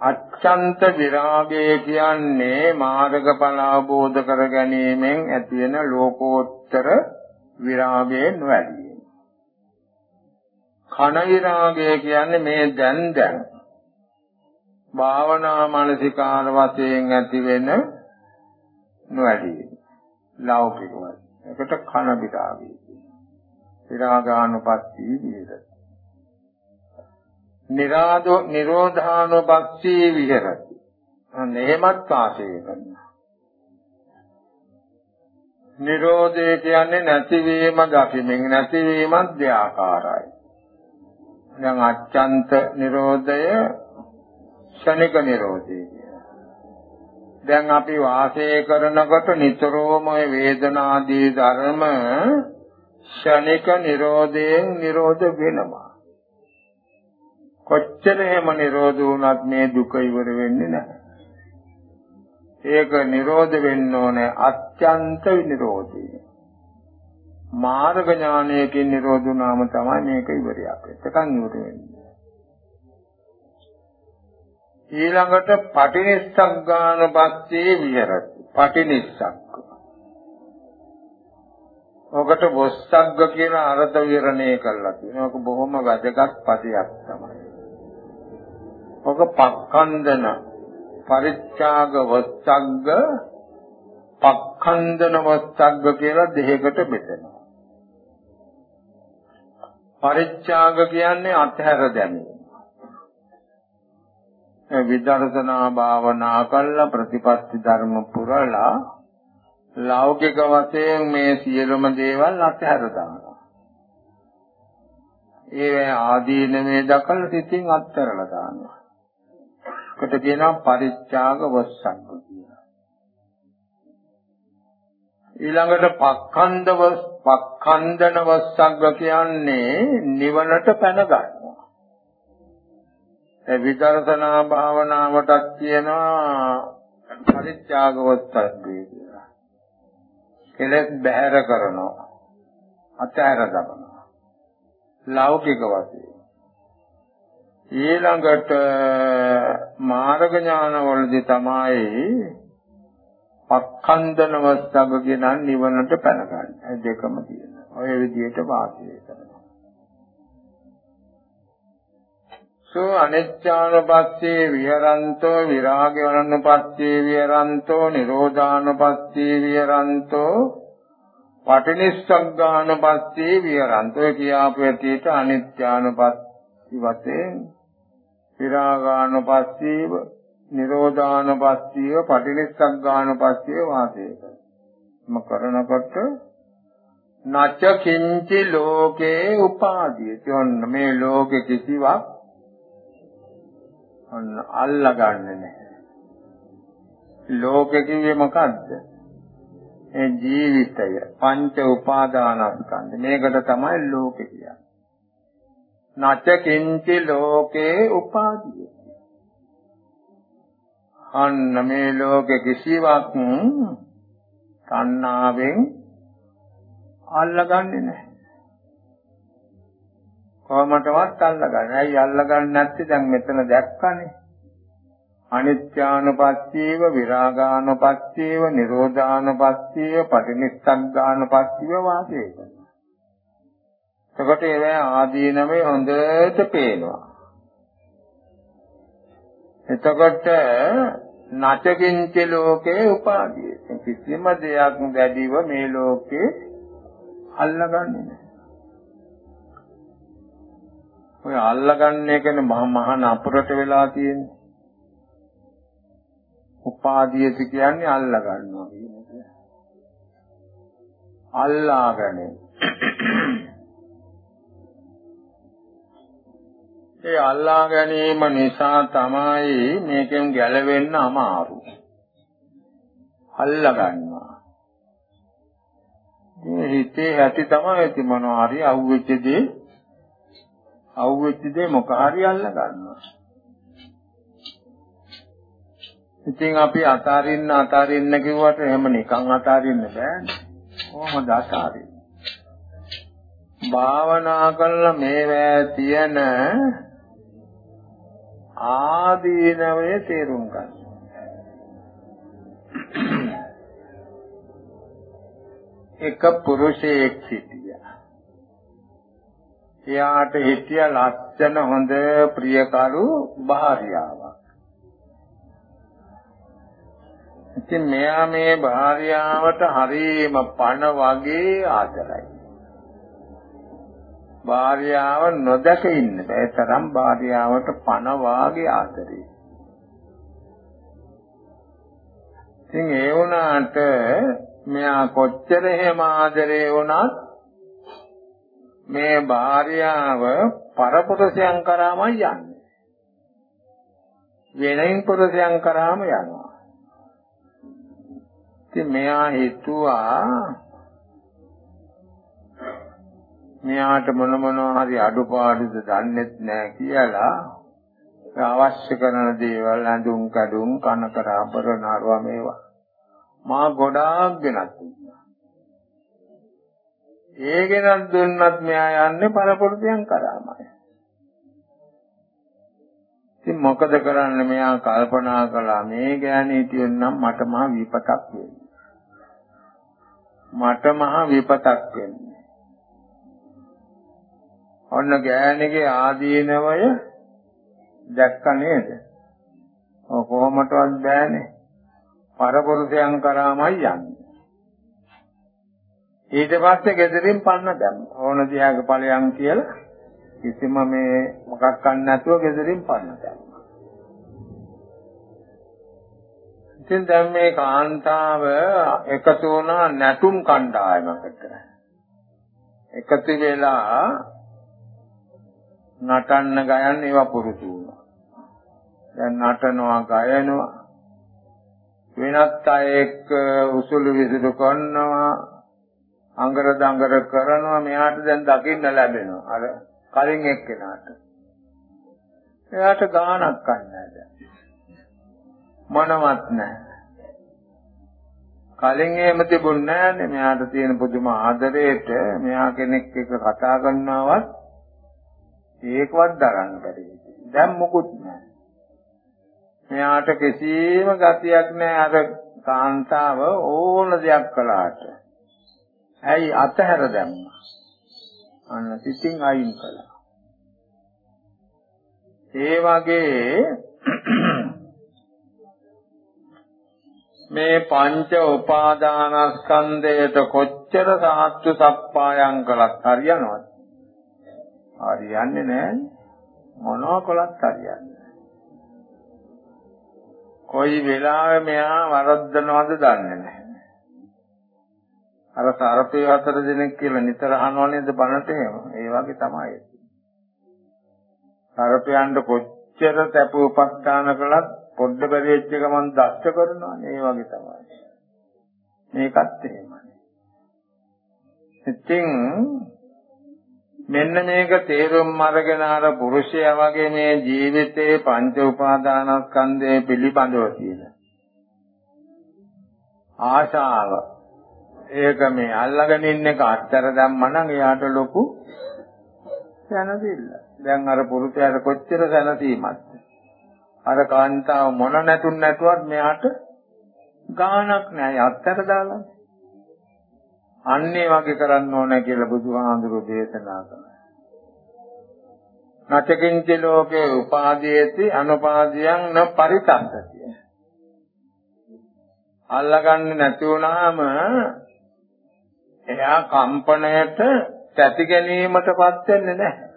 අච්ඡන්ත විරාගය කියන්නේ මාර්ගඵල අවබෝධ කර ගැනීමෙන් ඇති වෙන ලෝකෝත්තර විරාගයෙන් වැඩි. කන විරාගය කියන්නේ මේ දැන් දැන් භාවනා මානසිකාර වශයෙන් ඇති වෙන නොවැඩි ලෞකික වශයෙන්. ඒකට කන විරාගය විරාගානුපස්සී විහෙරති. නිරාදෝ නිරෝධානුපස්සී විහෙරති. අනේමත් වාසය කරනවා. නිරෝධය කියන්නේ නැතිවීම දකිමින් නැතිවීමත් දෙආකාරයි. දැන් අච්ඡන්ත නිරෝධය ශනික නිරෝධය දැන් අපි වාසය කරනකොට නිතරම ওই වේදනාදී ධර්ම ෂණික නිරෝධයෙන් නිරෝධ වෙනවා. කොච්චර එහෙම නිරෝධ වුණත් මේ දුක ඉවර වෙන්නේ නැහැ. ඒක නිරෝධ වෙන්න ඕනේ අත්‍යන්ත නිරෝධය. මාර්ග ඥානයකින් නිරෝධ වුණාම තමයි මේක ඉවරයක්. එතකන් ඉවර වෙන්නේ. ඊළඟට පටිනිස්සග්ගාන පස්සේ විහෙරති. පටිනිස්සග්ග. ඔකට වොස්සග්ග කියන අර්ථ විවරණය කරලා තියෙනවා. ඔක බොහොම වැදගත් පදයක් තමයි. ඔක පක්ඛන්දන පරිත්‍යාග වොස්සග්ග පක්ඛන්දන වොස්සග්ග කියලා දෙකකට බෙදෙනවා. පරිත්‍යාග කියන්නේ අත්හැර දැමීම. විදර්ශනා භාවනා කළා ප්‍රතිපත්ති ධර්ම පුරලා ලෞකික වශයෙන් මේ සියලුම දේවල් අත්හැර දානවා. ඒ ආදීනමේ දකල සිතින් අත්හැරලා දානවා. කට කියනවා පරිත්‍යාග වස්සංග කියලා. ඊළඟට පක්ඛන්ද පක්ඛන්දන වස්සග්ග කියන්නේ නිවනට පැන ගන්නවා. ඒ විදර්ශනා භාවනාවටත් කියනවා පරිත්‍යාග වස්සග්ගේ කියලා. කෙලෙස් බැහැර කරනවා. අතහැර දමනවා. ලෞකික වශයෙන්. ඊළඟට මාර්ග ඥාන වලදී තමයි පක්ඛන්දන වස්තග කියන නිවනට පැන ගන්න. ඒ දෙකම තියෙනවා. ඔය විදිහට වාසය සෝ අනිච්ඡානුපස්සේ විහරන්තෝ විරාගයනුපස්සේ විහරන්තෝ නිරෝධානුපස්සේ විහරන්තෝ පටිනිස්සග්ගානුපස්සේ විහරන්තෝ කියාපු ඇටියට අනිච්ඡානුපස්සී වශයෙන් විරාගානුපස්සීව නිරෝධානුපස්සීව පටිනිස්සග්ගානුපස්සීව වාසය කරනවා. කරනකොට නච කිංචි ලෝකේ උපාදීති. ඔන්න මේ ලෝකේ කිසිවක් ඔන්න අල්ලගන්නේ නැහැ. ලෝකේ කිව්වේ මොකද්ද? ඒ ජීවිතය පංච උපාදානස්කන්ධ මේකට තමයි ලෝකේ කියන්නේ. නච කිංචි ලෝකේ උපාදීය. අන්න මේ ලෝකෙ කිසිවක් තණ්හාවෙන් අල්ලගන්නේ නැහැ. කොහොමදවත් අල්ලගන්නේ. ඇයි අල්ලගන්නේ නැත්තේ? දැන් මෙතන දැක්කනේ. අනිත්‍යානුපස්සීව, විරාගානුපස්සීව, නිරෝධානුපස්සීව, පටිනිස්සග්ගානුපස්සීව වාසය කරනවා. එතකොට ඒවා ආදීනමේ හොඳට පේනවා. එතකොට නචකින්ච ලෝකේ උපාදී කිසිම දෙයක් වැඩිව මේ ලෝකේ අල්ලගන්නේ නැහැ. ඔය අල්ලගන්න එකනේ මහ මහ නපුරට වෙලා තියෙන්නේ. උපාදීයස කියන්නේ අල්ලගන්නවා කියන එක. අල්ලාගන්නේ ඒ අල්ලා ගැනීම නිසා තමයි මේකෙන් ගැලවෙන්න අමාරු. අල්ලා ගන්නවා. මේ හිතේ ඇති තමයි ඇති මොනවා හරි අවුෙච්ච දේ අවුෙච්ච දේ මොක හරි අල්ලා ගන්නවා. ඉතින් අපි අතාරින්න අතාරින්න කිව්වට එහෙම නිකන් අතාරින්න බෑනේ. කොහොමද අතාරින්නේ? භාවනා කළා මේවැ තියෙන ආදීනවය තේරුම් ගන්න. එක පුරුෂයෙක් සිටියා. එයාට හිටිය ලස්සන හොඳ ප්‍රියකරු භාර්යාවක්. ඉතින් මෙයා මේ භාර්යාවට හරීම පණ වගේ ආදරයි. භාර්යාව නොදක ඉන්න බෑ තරම් භාර්යාවට පණ වාගේ ආදරේ. ඉතින් ඒ වුණාට මෙයා කොච්චර එහෙම ආදරේ වුණත් මේ භාර්යාව පරපුරුෂයන් කරාමයි යන්නේ. වෙනින් පුරුෂයන් කරාම යනවා. ඉතින් මෙයා හිතුවා මෙයාට මොන මොනවා හරි අඩුපාඩුද දන්නෙත් නැහැ කියලා අවශ්‍ය කරන දේවල් ඇඳුම් කඩුම් කන කරාබර නරවා මේවා මා ගොඩාක් ගෙනත් ඒ ගෙනත් දුන්නත් මෙයා යන්නේ පරපුරුතයන් කරාමයි ඉතින් මොකද කරන්නේ මෙයා කල්පනා කළා මේ ගෑණි හිටියොත් නම් මට මහ විපතක් වෙන්නේ මට මහ විපතක් වෙන්නේ ඔන්න ගෑණිගේ ආදීනවය දැක්ක නේද? ඔය කොහොමටවත් බෑනේ. පරපුරුෂයන් කරාමයි යන්නේ. ඊට පස්සේ ගෙදරින් පන්න දැම්මා. ඕන දිහාක ඵලයන් කියලා කිසිම මේ මොකක් ගන්න නැතුව ගෙදරින් පන්න දැම්මා. ඉතින් දැන් මේ කාන්තාව එකතු වුණා නැටුම් කණ්ඩායමකට. එකතු වෙලා නටන්න ගයන්න ඒවා පුරුදු වුණා. දැන් නටනවා ගයනවා වෙනත් අය එක්ක උසුළු විසුළු කරනවා අඟර දඟර කරනවා මෙයාට දැන් දකින්න ලැබෙනවා. අර කලින් එක්කෙනාට. එයාට ගාණක් නැහැ මොනවත් නැහැ කලින් එහෙම තිබුණ නෑනේ. මෙයාට තියෙන පුදුම ආදරේට මෙයා කෙනෙක් එක්ක කතා කරනවත් ඒකවත් දරන්න බැරි දැන් මොකුත් නෑ. මෙයාට කිසිම ගතියක් නෑ. අර කාන්තාව ඕන දෙයක් කළාට. ඇයි අතහැර දැම්මා අන්න සිතින් අයින් කළා ඒ වගේ මේ පංච උපාදානස්කන්ධයට කොච්චර සාත්තු සප්පායම් කළත් හරියනවද? හරියන්නේ නැහැ. මොනවා කළත් හරියන්නේ කොයි වෙලාවෙ මෙයා වරද්දනවද දන්නේ නැහැ. අර සර්පේ හතර දිනක් කියලා නිතර අහනව නේද බනට එහෙම. ඒ වගේ තමයි. සර්පයන්ට කොච්චර තැප උපස්ථාන කළත් පොඩ්ඩ බැරි වෙච්ච ගමන් දෂ්ට කරනවානේ ඒ වගේ තමයි. මේකත් එහෙමයි. ඉතින් මෙන්න මේක තේරුම් අරගෙන අර පුරුෂයා වගේ මේ ජීවිතේ පංච උපාදානස්කන්ධය පිළිබඳව තියෙන ආශාව ඒක මේ අල්ලගෙන ඉන්න එක අත්තර දැම්මනම් එයාට ලොකු දැනදිල්ල. දැන් අර පුරුෂයාට කොච්චර දැනසීමක්ද? අර කාන්තාව මොන නැතුන් නැතුවත් මෙයාට ගාණක් නැහැ අත්තර දාලා. අන්නේ වගේ කරන්න ඕන කියලා බුදුහාඳුරු දේශනා කළා. නචකින්ච ලෝකේ උපාදීයති අනුපාදියං න පරිතස්සතිය. අල්ලගන්නේ නැති වුණාම එයා කම්පණයට තැති ගැනීමටපත් වෙන්නේ නැහැ.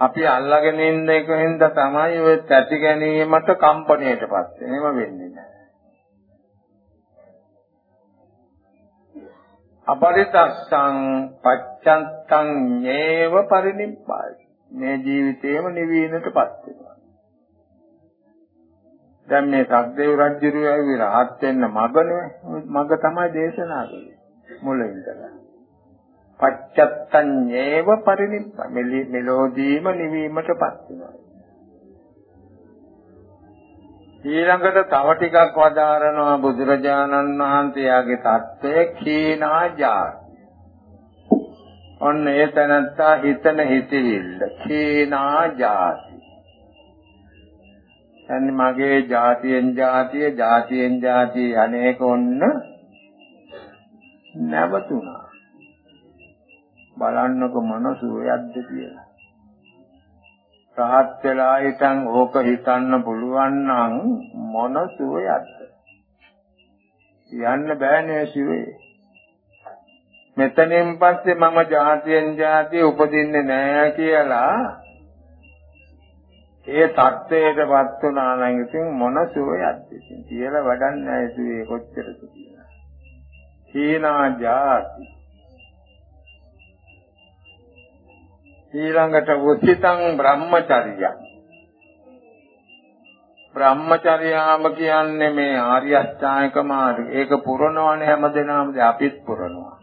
අපි අල්ලගෙන ඉන්න එක හින්දා තමයි ඔය තැති ගැනීමට කම්පණයටපත් වෙන්නේ. එහෙම වෙන්නේ නැහැ. අපරිතස්සං පච්චන්තං නේව පරිනිම්පායි. මේ ජීවිතේම නිවීනටපත් වෙනවා. දැන් මේ සක්දේව රජුරු ඇවිත් රහත් වෙන්න මගනේ මග තමයි දේශනා කළේ මුල ඉඳලා. පච්චත්තඤ්ඤේව පරිනිබ්බ මෙලෝදීම නිවීමටපත් වෙනවා. ඊළඟට තව ටිකක් වදාරනවා බුදුරජාණන් වහන්සේගේ தත්ත්වය කීනාජා. ඔන්න ඒ තැනත්තා හිතන හිතිවිල්ල කීනාජාති. දැන් මගේ જાතියෙන් જાතිය જાතියෙන් જાතිය අනේක ඔන්න නැවතුණා. බලන්නක මනස ඔයද්ද කියලා. රහත් වෙලා හිටන් ඕක හිතන්න පුළුවන් නම් මොන සුවයක්ද? යන්න බෑනේ සිවේ. මෙතනින් පස්සේ මම ජාතියෙන් ජාතිය උපදින්නේ නෑ කියලා ඒ தත්ත්වයටපත් වුණා නම් ඉතින් මොන සුවයක්ද කියලා වැඩක් නෑ සිවේ කොච්චරද කියලා. හීනා જાති ඊළඟට උචිතං බ්‍රහ්මචර්යය. බ්‍රහ්මචර්යාම කියන්නේ මේ ආර්ය අෂ්ටාංගික මාර්ගය. ඒක පුරනවනේ හැමදෙනාම අපිත් පුරනවා.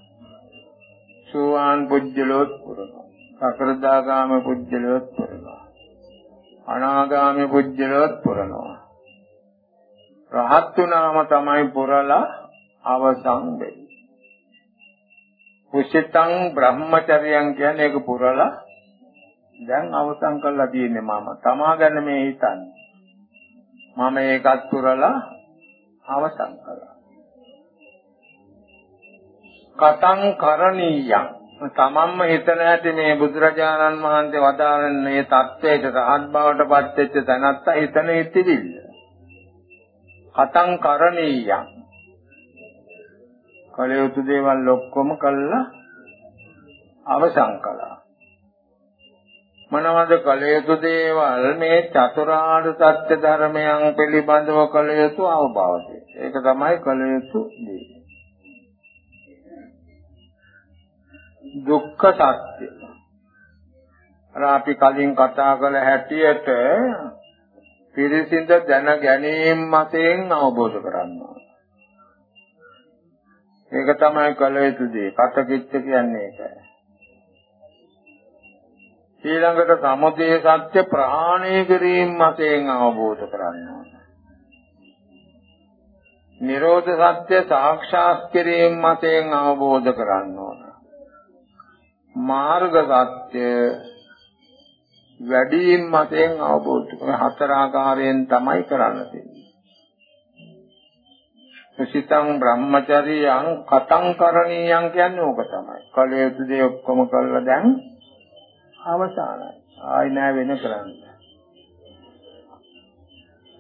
සෝවාන් පුජ්‍යලෝත් පුරනවා. සකරදාගාම පුජ්‍යලෝත් පුරනවා. අනාගාමී පුජ්‍යලෝත් පුරනවා. රහත් වුණාම තමයි පුරලා අවසන් වෙයි. කුසිතං බ්‍රහ්මචර්යයන් කියන්නේ ඒක පුරලා දැන් අවසන් කරලා තියෙන්නේ මම. තමා ගැන මේ හිතන්නේ. මම ඒකත් පුරලා අවසන් කරා. කතං කරණීයං තමන්ම හිතන ඇති මේ බුදුරජාණන් වහන්සේ වදාළන මේ தത്വයට රහත් බවට පත්වෙච්ච තැනත්තා හිතන ඉතිවිල්ල. කතං කරණීයං කලියුතු දේවල් ඔක්කොම කළා අවසන් කළා. මොනවද කළ යුතු දේවල් මේ චතුරාර්ය සත්‍ය ධර්මයන් පිළිබඳව කළ යුතු අවබෝධය. ඒක තමයි කළ යුතු දේ. දුක්ඛ සත්‍ය. අර අපි කලින් කතා කළ හැටියට පිරිසිඳ දැන ගැනීම මතෙන් අවබෝධ කරගන්නවා. ඒක තමයි කළ යුතු දේ. කතකිච්ච කියන්නේ ඒකයි. ඊළඟට සමුදය සත්‍ය ප්‍රහාණය කිරීම මතයෙන් අවබෝධ කරගන්න ඕන. නිරෝධ සත්‍ය සාක්ෂාත් කිරීම මතයෙන් අවබෝධ කරගන්න ඕන. මාර්ග සත්‍ය වැඩිම මතයෙන් අවබෝධ කරගන්න හතර ආකාරයෙන් තමයි කරන්න තියෙන්නේ. සිතං බ්‍රහ්මචරියං කතං කරණීයං කියන්නේ ඕක තමයි. කලයුතු දේ ඔක්කොම කළා දැන් අවසానයි. ආයි නෑ වෙන කරන්න.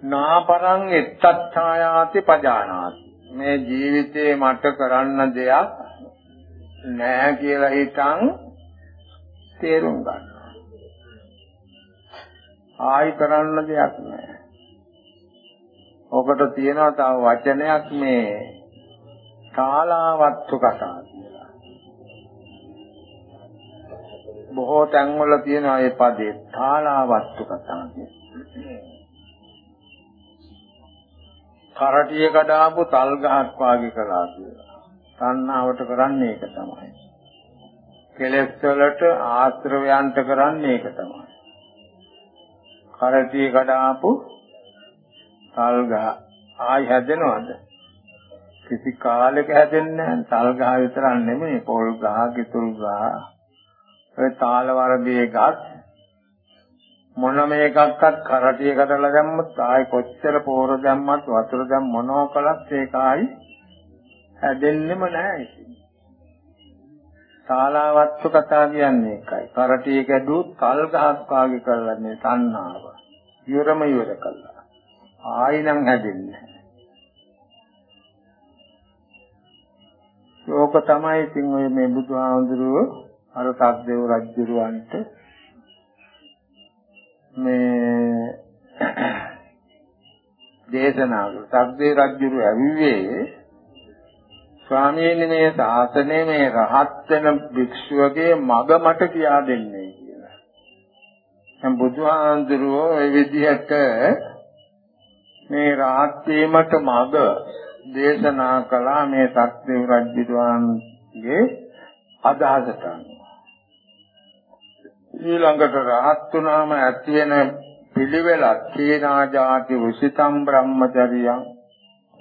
නාපරං එත්තත්ථායාති පජානාති. මේ ජීවිතේ මට කරන්න දෙයක් නෑ කියලා හිතන් තේරුම් ගන්නවා. ආයි කරන්න දෙයක් නෑ. ඔකට තියෙනවා තව වචනයක් මේ කාලාවත්තු කතා කියලා. බොහෝ තැන්වල තියෙනවා මේ පදේ කාලාවත්තු කතා කියලා. කරටිය කඩාපු තල් ගහක් වාගේ කළා කියලා. තණ්හාවට කරන්නේ ඒක තමයි. කෙලෙස් වලට ආශ්‍රවයන්ට කරන්නේ ඒක තමයි. කරටිය කඩාපු තල් ගහ ආයි හැදෙනවද? කිසි කාලෙක හැදෙන්නේ නැහැ. තල් ගහ විතරක් නෙමෙයි පොල් ගහ, කිතුල් ගහ, ඔය තාල වර්ගයේ ගස් මොන මේකක්වත් කරටිය කඩලා දැම්මත් ආයි කොච්චර පෝර දැම්මත් වතුර දැම් මොනවා කළත් ඒක ආයි හැදෙන්නෙම නැහැ ශාලාවත්තු කතා කියන්නේ ඒකයි. කරටිය කැඩුවොත් කල් ගහක් වාගේ කරලා මේ තණ්හාව. ඉවරම ඉවර කළා. ආයි නම් හැදෙන්නේ ඕක තමයි ඉතින් ඔය මේ බුදුහාමුදුරුව අර සක්දේව රජුරවන්ට මේ දේශනා කළා. සක්දේව රජුරු ඇවිවේ ස්වාමීන් මේ ශාසනයේ මේ රහත් වෙන භික්ෂුවගේ මග මට කියා දෙන්නේ කියලා. දැන් බුදුහාමුදුරුවෝ ඒ විදිහට මේ රාත්‍රීමට මග දේශනා කළා මේ සත්‍ය රජුගේ අදහසට ඊළඟට රහත් වුණාම ඇති වෙන පිළිවෙලක් තේනා ජාති උසිතම් බ්‍රහ්මචරියං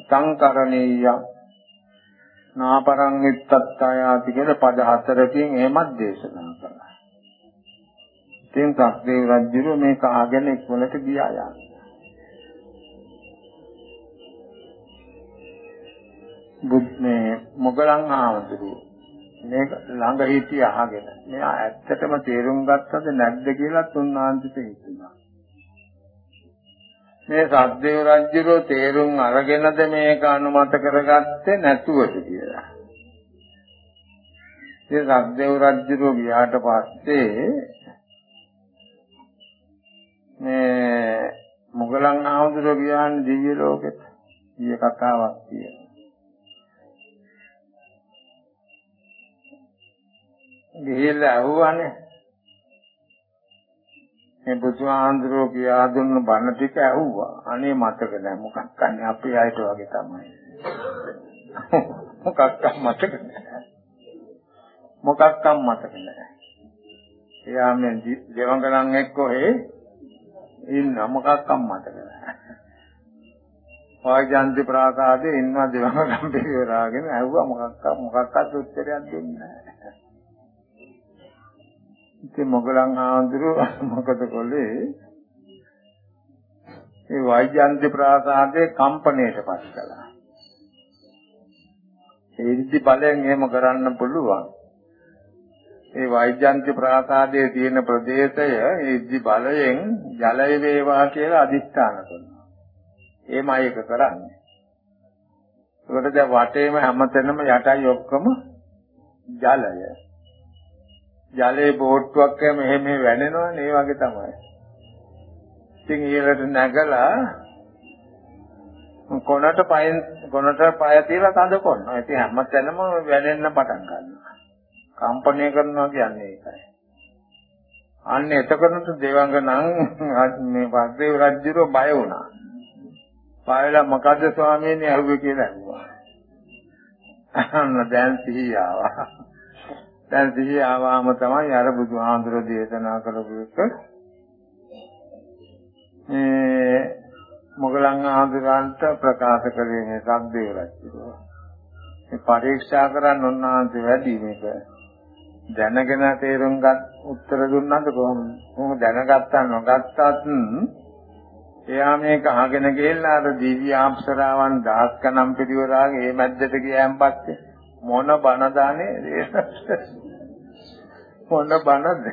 සංකරණීය නාපරං විත්තත්තායාති කියන පද හතරකින් එහෙමත් දේශනා කළා. ඉතින් සක්දේව රජු මේක අහගෙන ඉක්මනට ගියා යන්නේ. මේ මොගලන් ආමතුරු මේක ළඟ හිටිය අහගෙන මෙයා ඇත්තටම තේරුම් ගත්තද නැද්ද කියලා තුන්වහන්සේට හිතුණා. මේ සද්දේව රජුරෝ තේරුම් අරගෙනද මේක අනුමත කරගත්තේ නැතුවද කියලා. ඉතින් සද්දේව රජුරෝ ගියාට පස්සේ මේ මොගලන් ආමතුරු ගියාන්නේ දිව්‍ය ලෝකෙට. ඊය කතාවක් තියෙනවා. ගිහිල්ලා ඇහුවානේ. මේ බුදුහාඳුරෝ කියා දුන්න බණ ටික ඇහුවා. අනේ මතක නැහැ මොකක් කන්නේ අපේ අයට වගේ තමයි. මොකක්ද මතක නැහැ. මොකක්ද මතක නැහැ. එයා මේ දෙවඟලන් එක්ක හේ ඉන්න මොකක්ද මතක නැහැ. වාජාන්ති ප්‍රාසාදේ ඉන්නවා දෙවඟලන් පිරිවරාගෙන ඇහුවා මොකක්ද මොකක්ද උත්තරයක් දෙන්නේ නැහැ. ඉතින් මොගලන් ආඳුර මොකද කළේ? ඒ වෛජයන්ති ප්‍රාසාදයේ කම්පණයටපත් කළා. ඒ ඉද්ධි බලයෙන් එහෙම කරන්න පුළුවන්. ඒ වෛජයන්ති ප්‍රාසාදයේ තියෙන ප්‍රදේශය ඒ ඉද්ධි බලයෙන් ජලය වේවා කියලා අදිස්ථාන කරනවා. එහෙමයි ඒක කරන්නේ. ඒකට දැන් වටේම හැමතැනම යටයි ඔක්කොම ජලය. ජලයේ බෝට්ටුවක් මෙහෙම මෙහෙ වැනෙනවනේ ඒ වගේ තමයි. ඉතින් ඊළඟට නැගලා කොනට පයෙන් කොනට පය තියලා තද කරනවා. ඉතින් හැමතැනම වැනෙන්න පටන් ගන්නවා. කම්පණය කරනවා කියන්නේ ඒකයි. අන්න එතකොටත් දේවංගනං මේ වස්දේව රජුරෝ බය වුණා. බයලා මොකද්ද ස්වාමීනි අහුවේ කියලා ඇහුවා. අන්න දැන් සිහිය ආවා. දැන් සිහිය ආවාම තමයි අර බුදුහාඳුර දේශනා කරපු එක මේ මොගලන් ආඳුරන්ට ප්‍රකාශ කරේ මේ සම්දේව රජුව. මේ පරීක්ෂා කරන්න උන්වහන්සේ වැඩි මේක දැනගෙන තේරුම් ගත් උත්තර දුන්නාද කොහොමද? කොහොම දැනගත්තා නොගත්තත් එයා මේක අහගෙන ගිහිල්ලා අර දිව්‍ය ආප්සරාවන් දහස් ගණන් පිරිවරාගේ මේ මැද්දට ගියන් පස්සේ මොන බණ දානේ? මොන බණද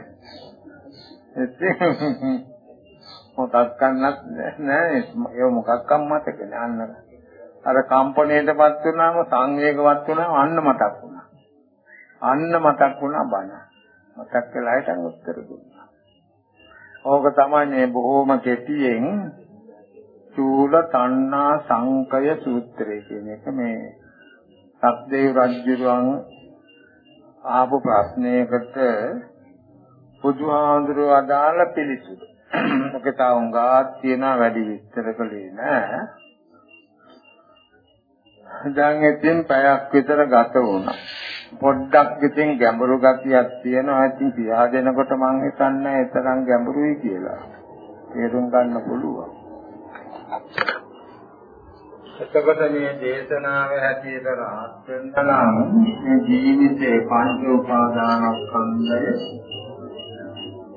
මොකක් කන්නත් නෑ. ඒ මොකක්වත් මතක නෑ අන්න. අර කම්පණයටපත් වුණාම සංවේගවත් වුණාම අන්න මතක් වුණා. අන්න මතක් වුණා බණ. මතක් කළා හිටන් උත්තර දුන්නා. ඕක තමයි මේ බොහොම කෙටියෙන් චූල තණ්හා සංකය සූත්‍රය කියන එක මේ සක්දේව රජුරුවන් ආපු ප්‍රශ්නයකට බුදුහාඳුරෝ අදාළ පිළිතුරු. ඔක තවුංගා තියෙන වැඩි විස්තර කළේ නෑ. දැන් ඉතින් පැයක් විතර ගත වුණා. පොඩ්ඩක් ඉතින් ගැඹුරු ගතියක් තියෙනවා. ඉතින් පියා දෙනකොට මං හිතන්නේ ඒ තරම් ගැඹුරුයි කියලා. තේරුම් ගන්න පුළුවන්. එතකොට මේ දේශනාව හැටියට රහත් වෙන්න නම් මේ ජීවිතේ පංච උපාදානස්කන්ධය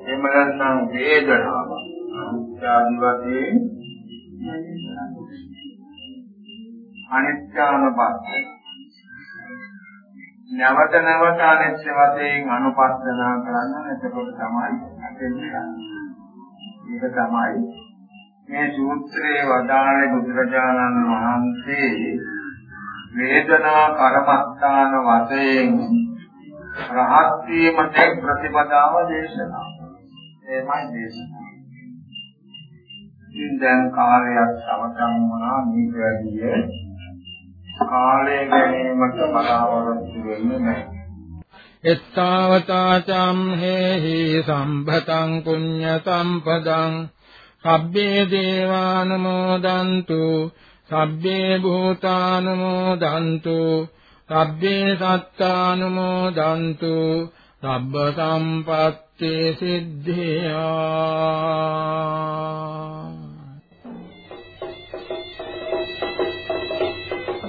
එහෙම නැත්නම් වේදනාව අනිත්‍යන වශයෙන් අනිත්‍යනපස්ස නැවත නැවත අනිත්‍ය වශයෙන් අනුපස්සනා කරන්න එතකොට තමයි අතෙන්නේ. ඒක තමයි මේ සූත්‍රයේ වදාළේ බුදුරජාණන් වහන්සේ වේදනා කර්මස්ථාන වශයෙන් රහත් වීමට ප්‍රතිපදාව දේශනා. එමයි දේශනා. ඉතින් දැන් කාලයක් සමතන් වුණා මේ වැඩිය කාලය ගැනීමට බලාපොරොත්තු වෙන්නේ නැහැ. එත්තාවතා චම් හේහි සම්භතං පුඤ්ඤ සම්පදං සබ්බේ දේවානුමෝදන්තු සබ්බේ භූතානුමෝදන්තු සබ්බේ සත්තානුමෝදන්තු සබ්බ සම්පත්ති සිද්ධියා.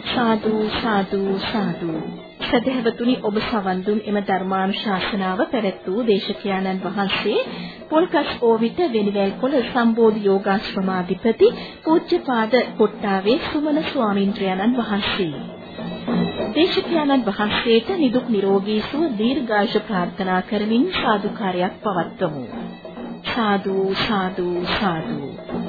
සාදු සාදු සාදු. සදහවතුනි ඔබ සවන් දුන් එම ධර්මානුශාසනාව පැවැත් වූ දේශකයන්න් වහන්සේ පොල්කස් ඕවිත වෙනිවැල් කොළ සම්බෝධි යෝගාශ්‍රමාධිපති පූජ්‍යපාද කොට්ටාවේ සුමන ස්වාමින්ද්‍රයන්න් වහන්සේ. දේශකයන්න් වහන්සේට නිදුක් නිරෝගී සුව දීර්ඝායුෂ ප්‍රාර්ථනා කරමින් සාදුකාරයක් පවත්වමු. සාදු සාදු සාදු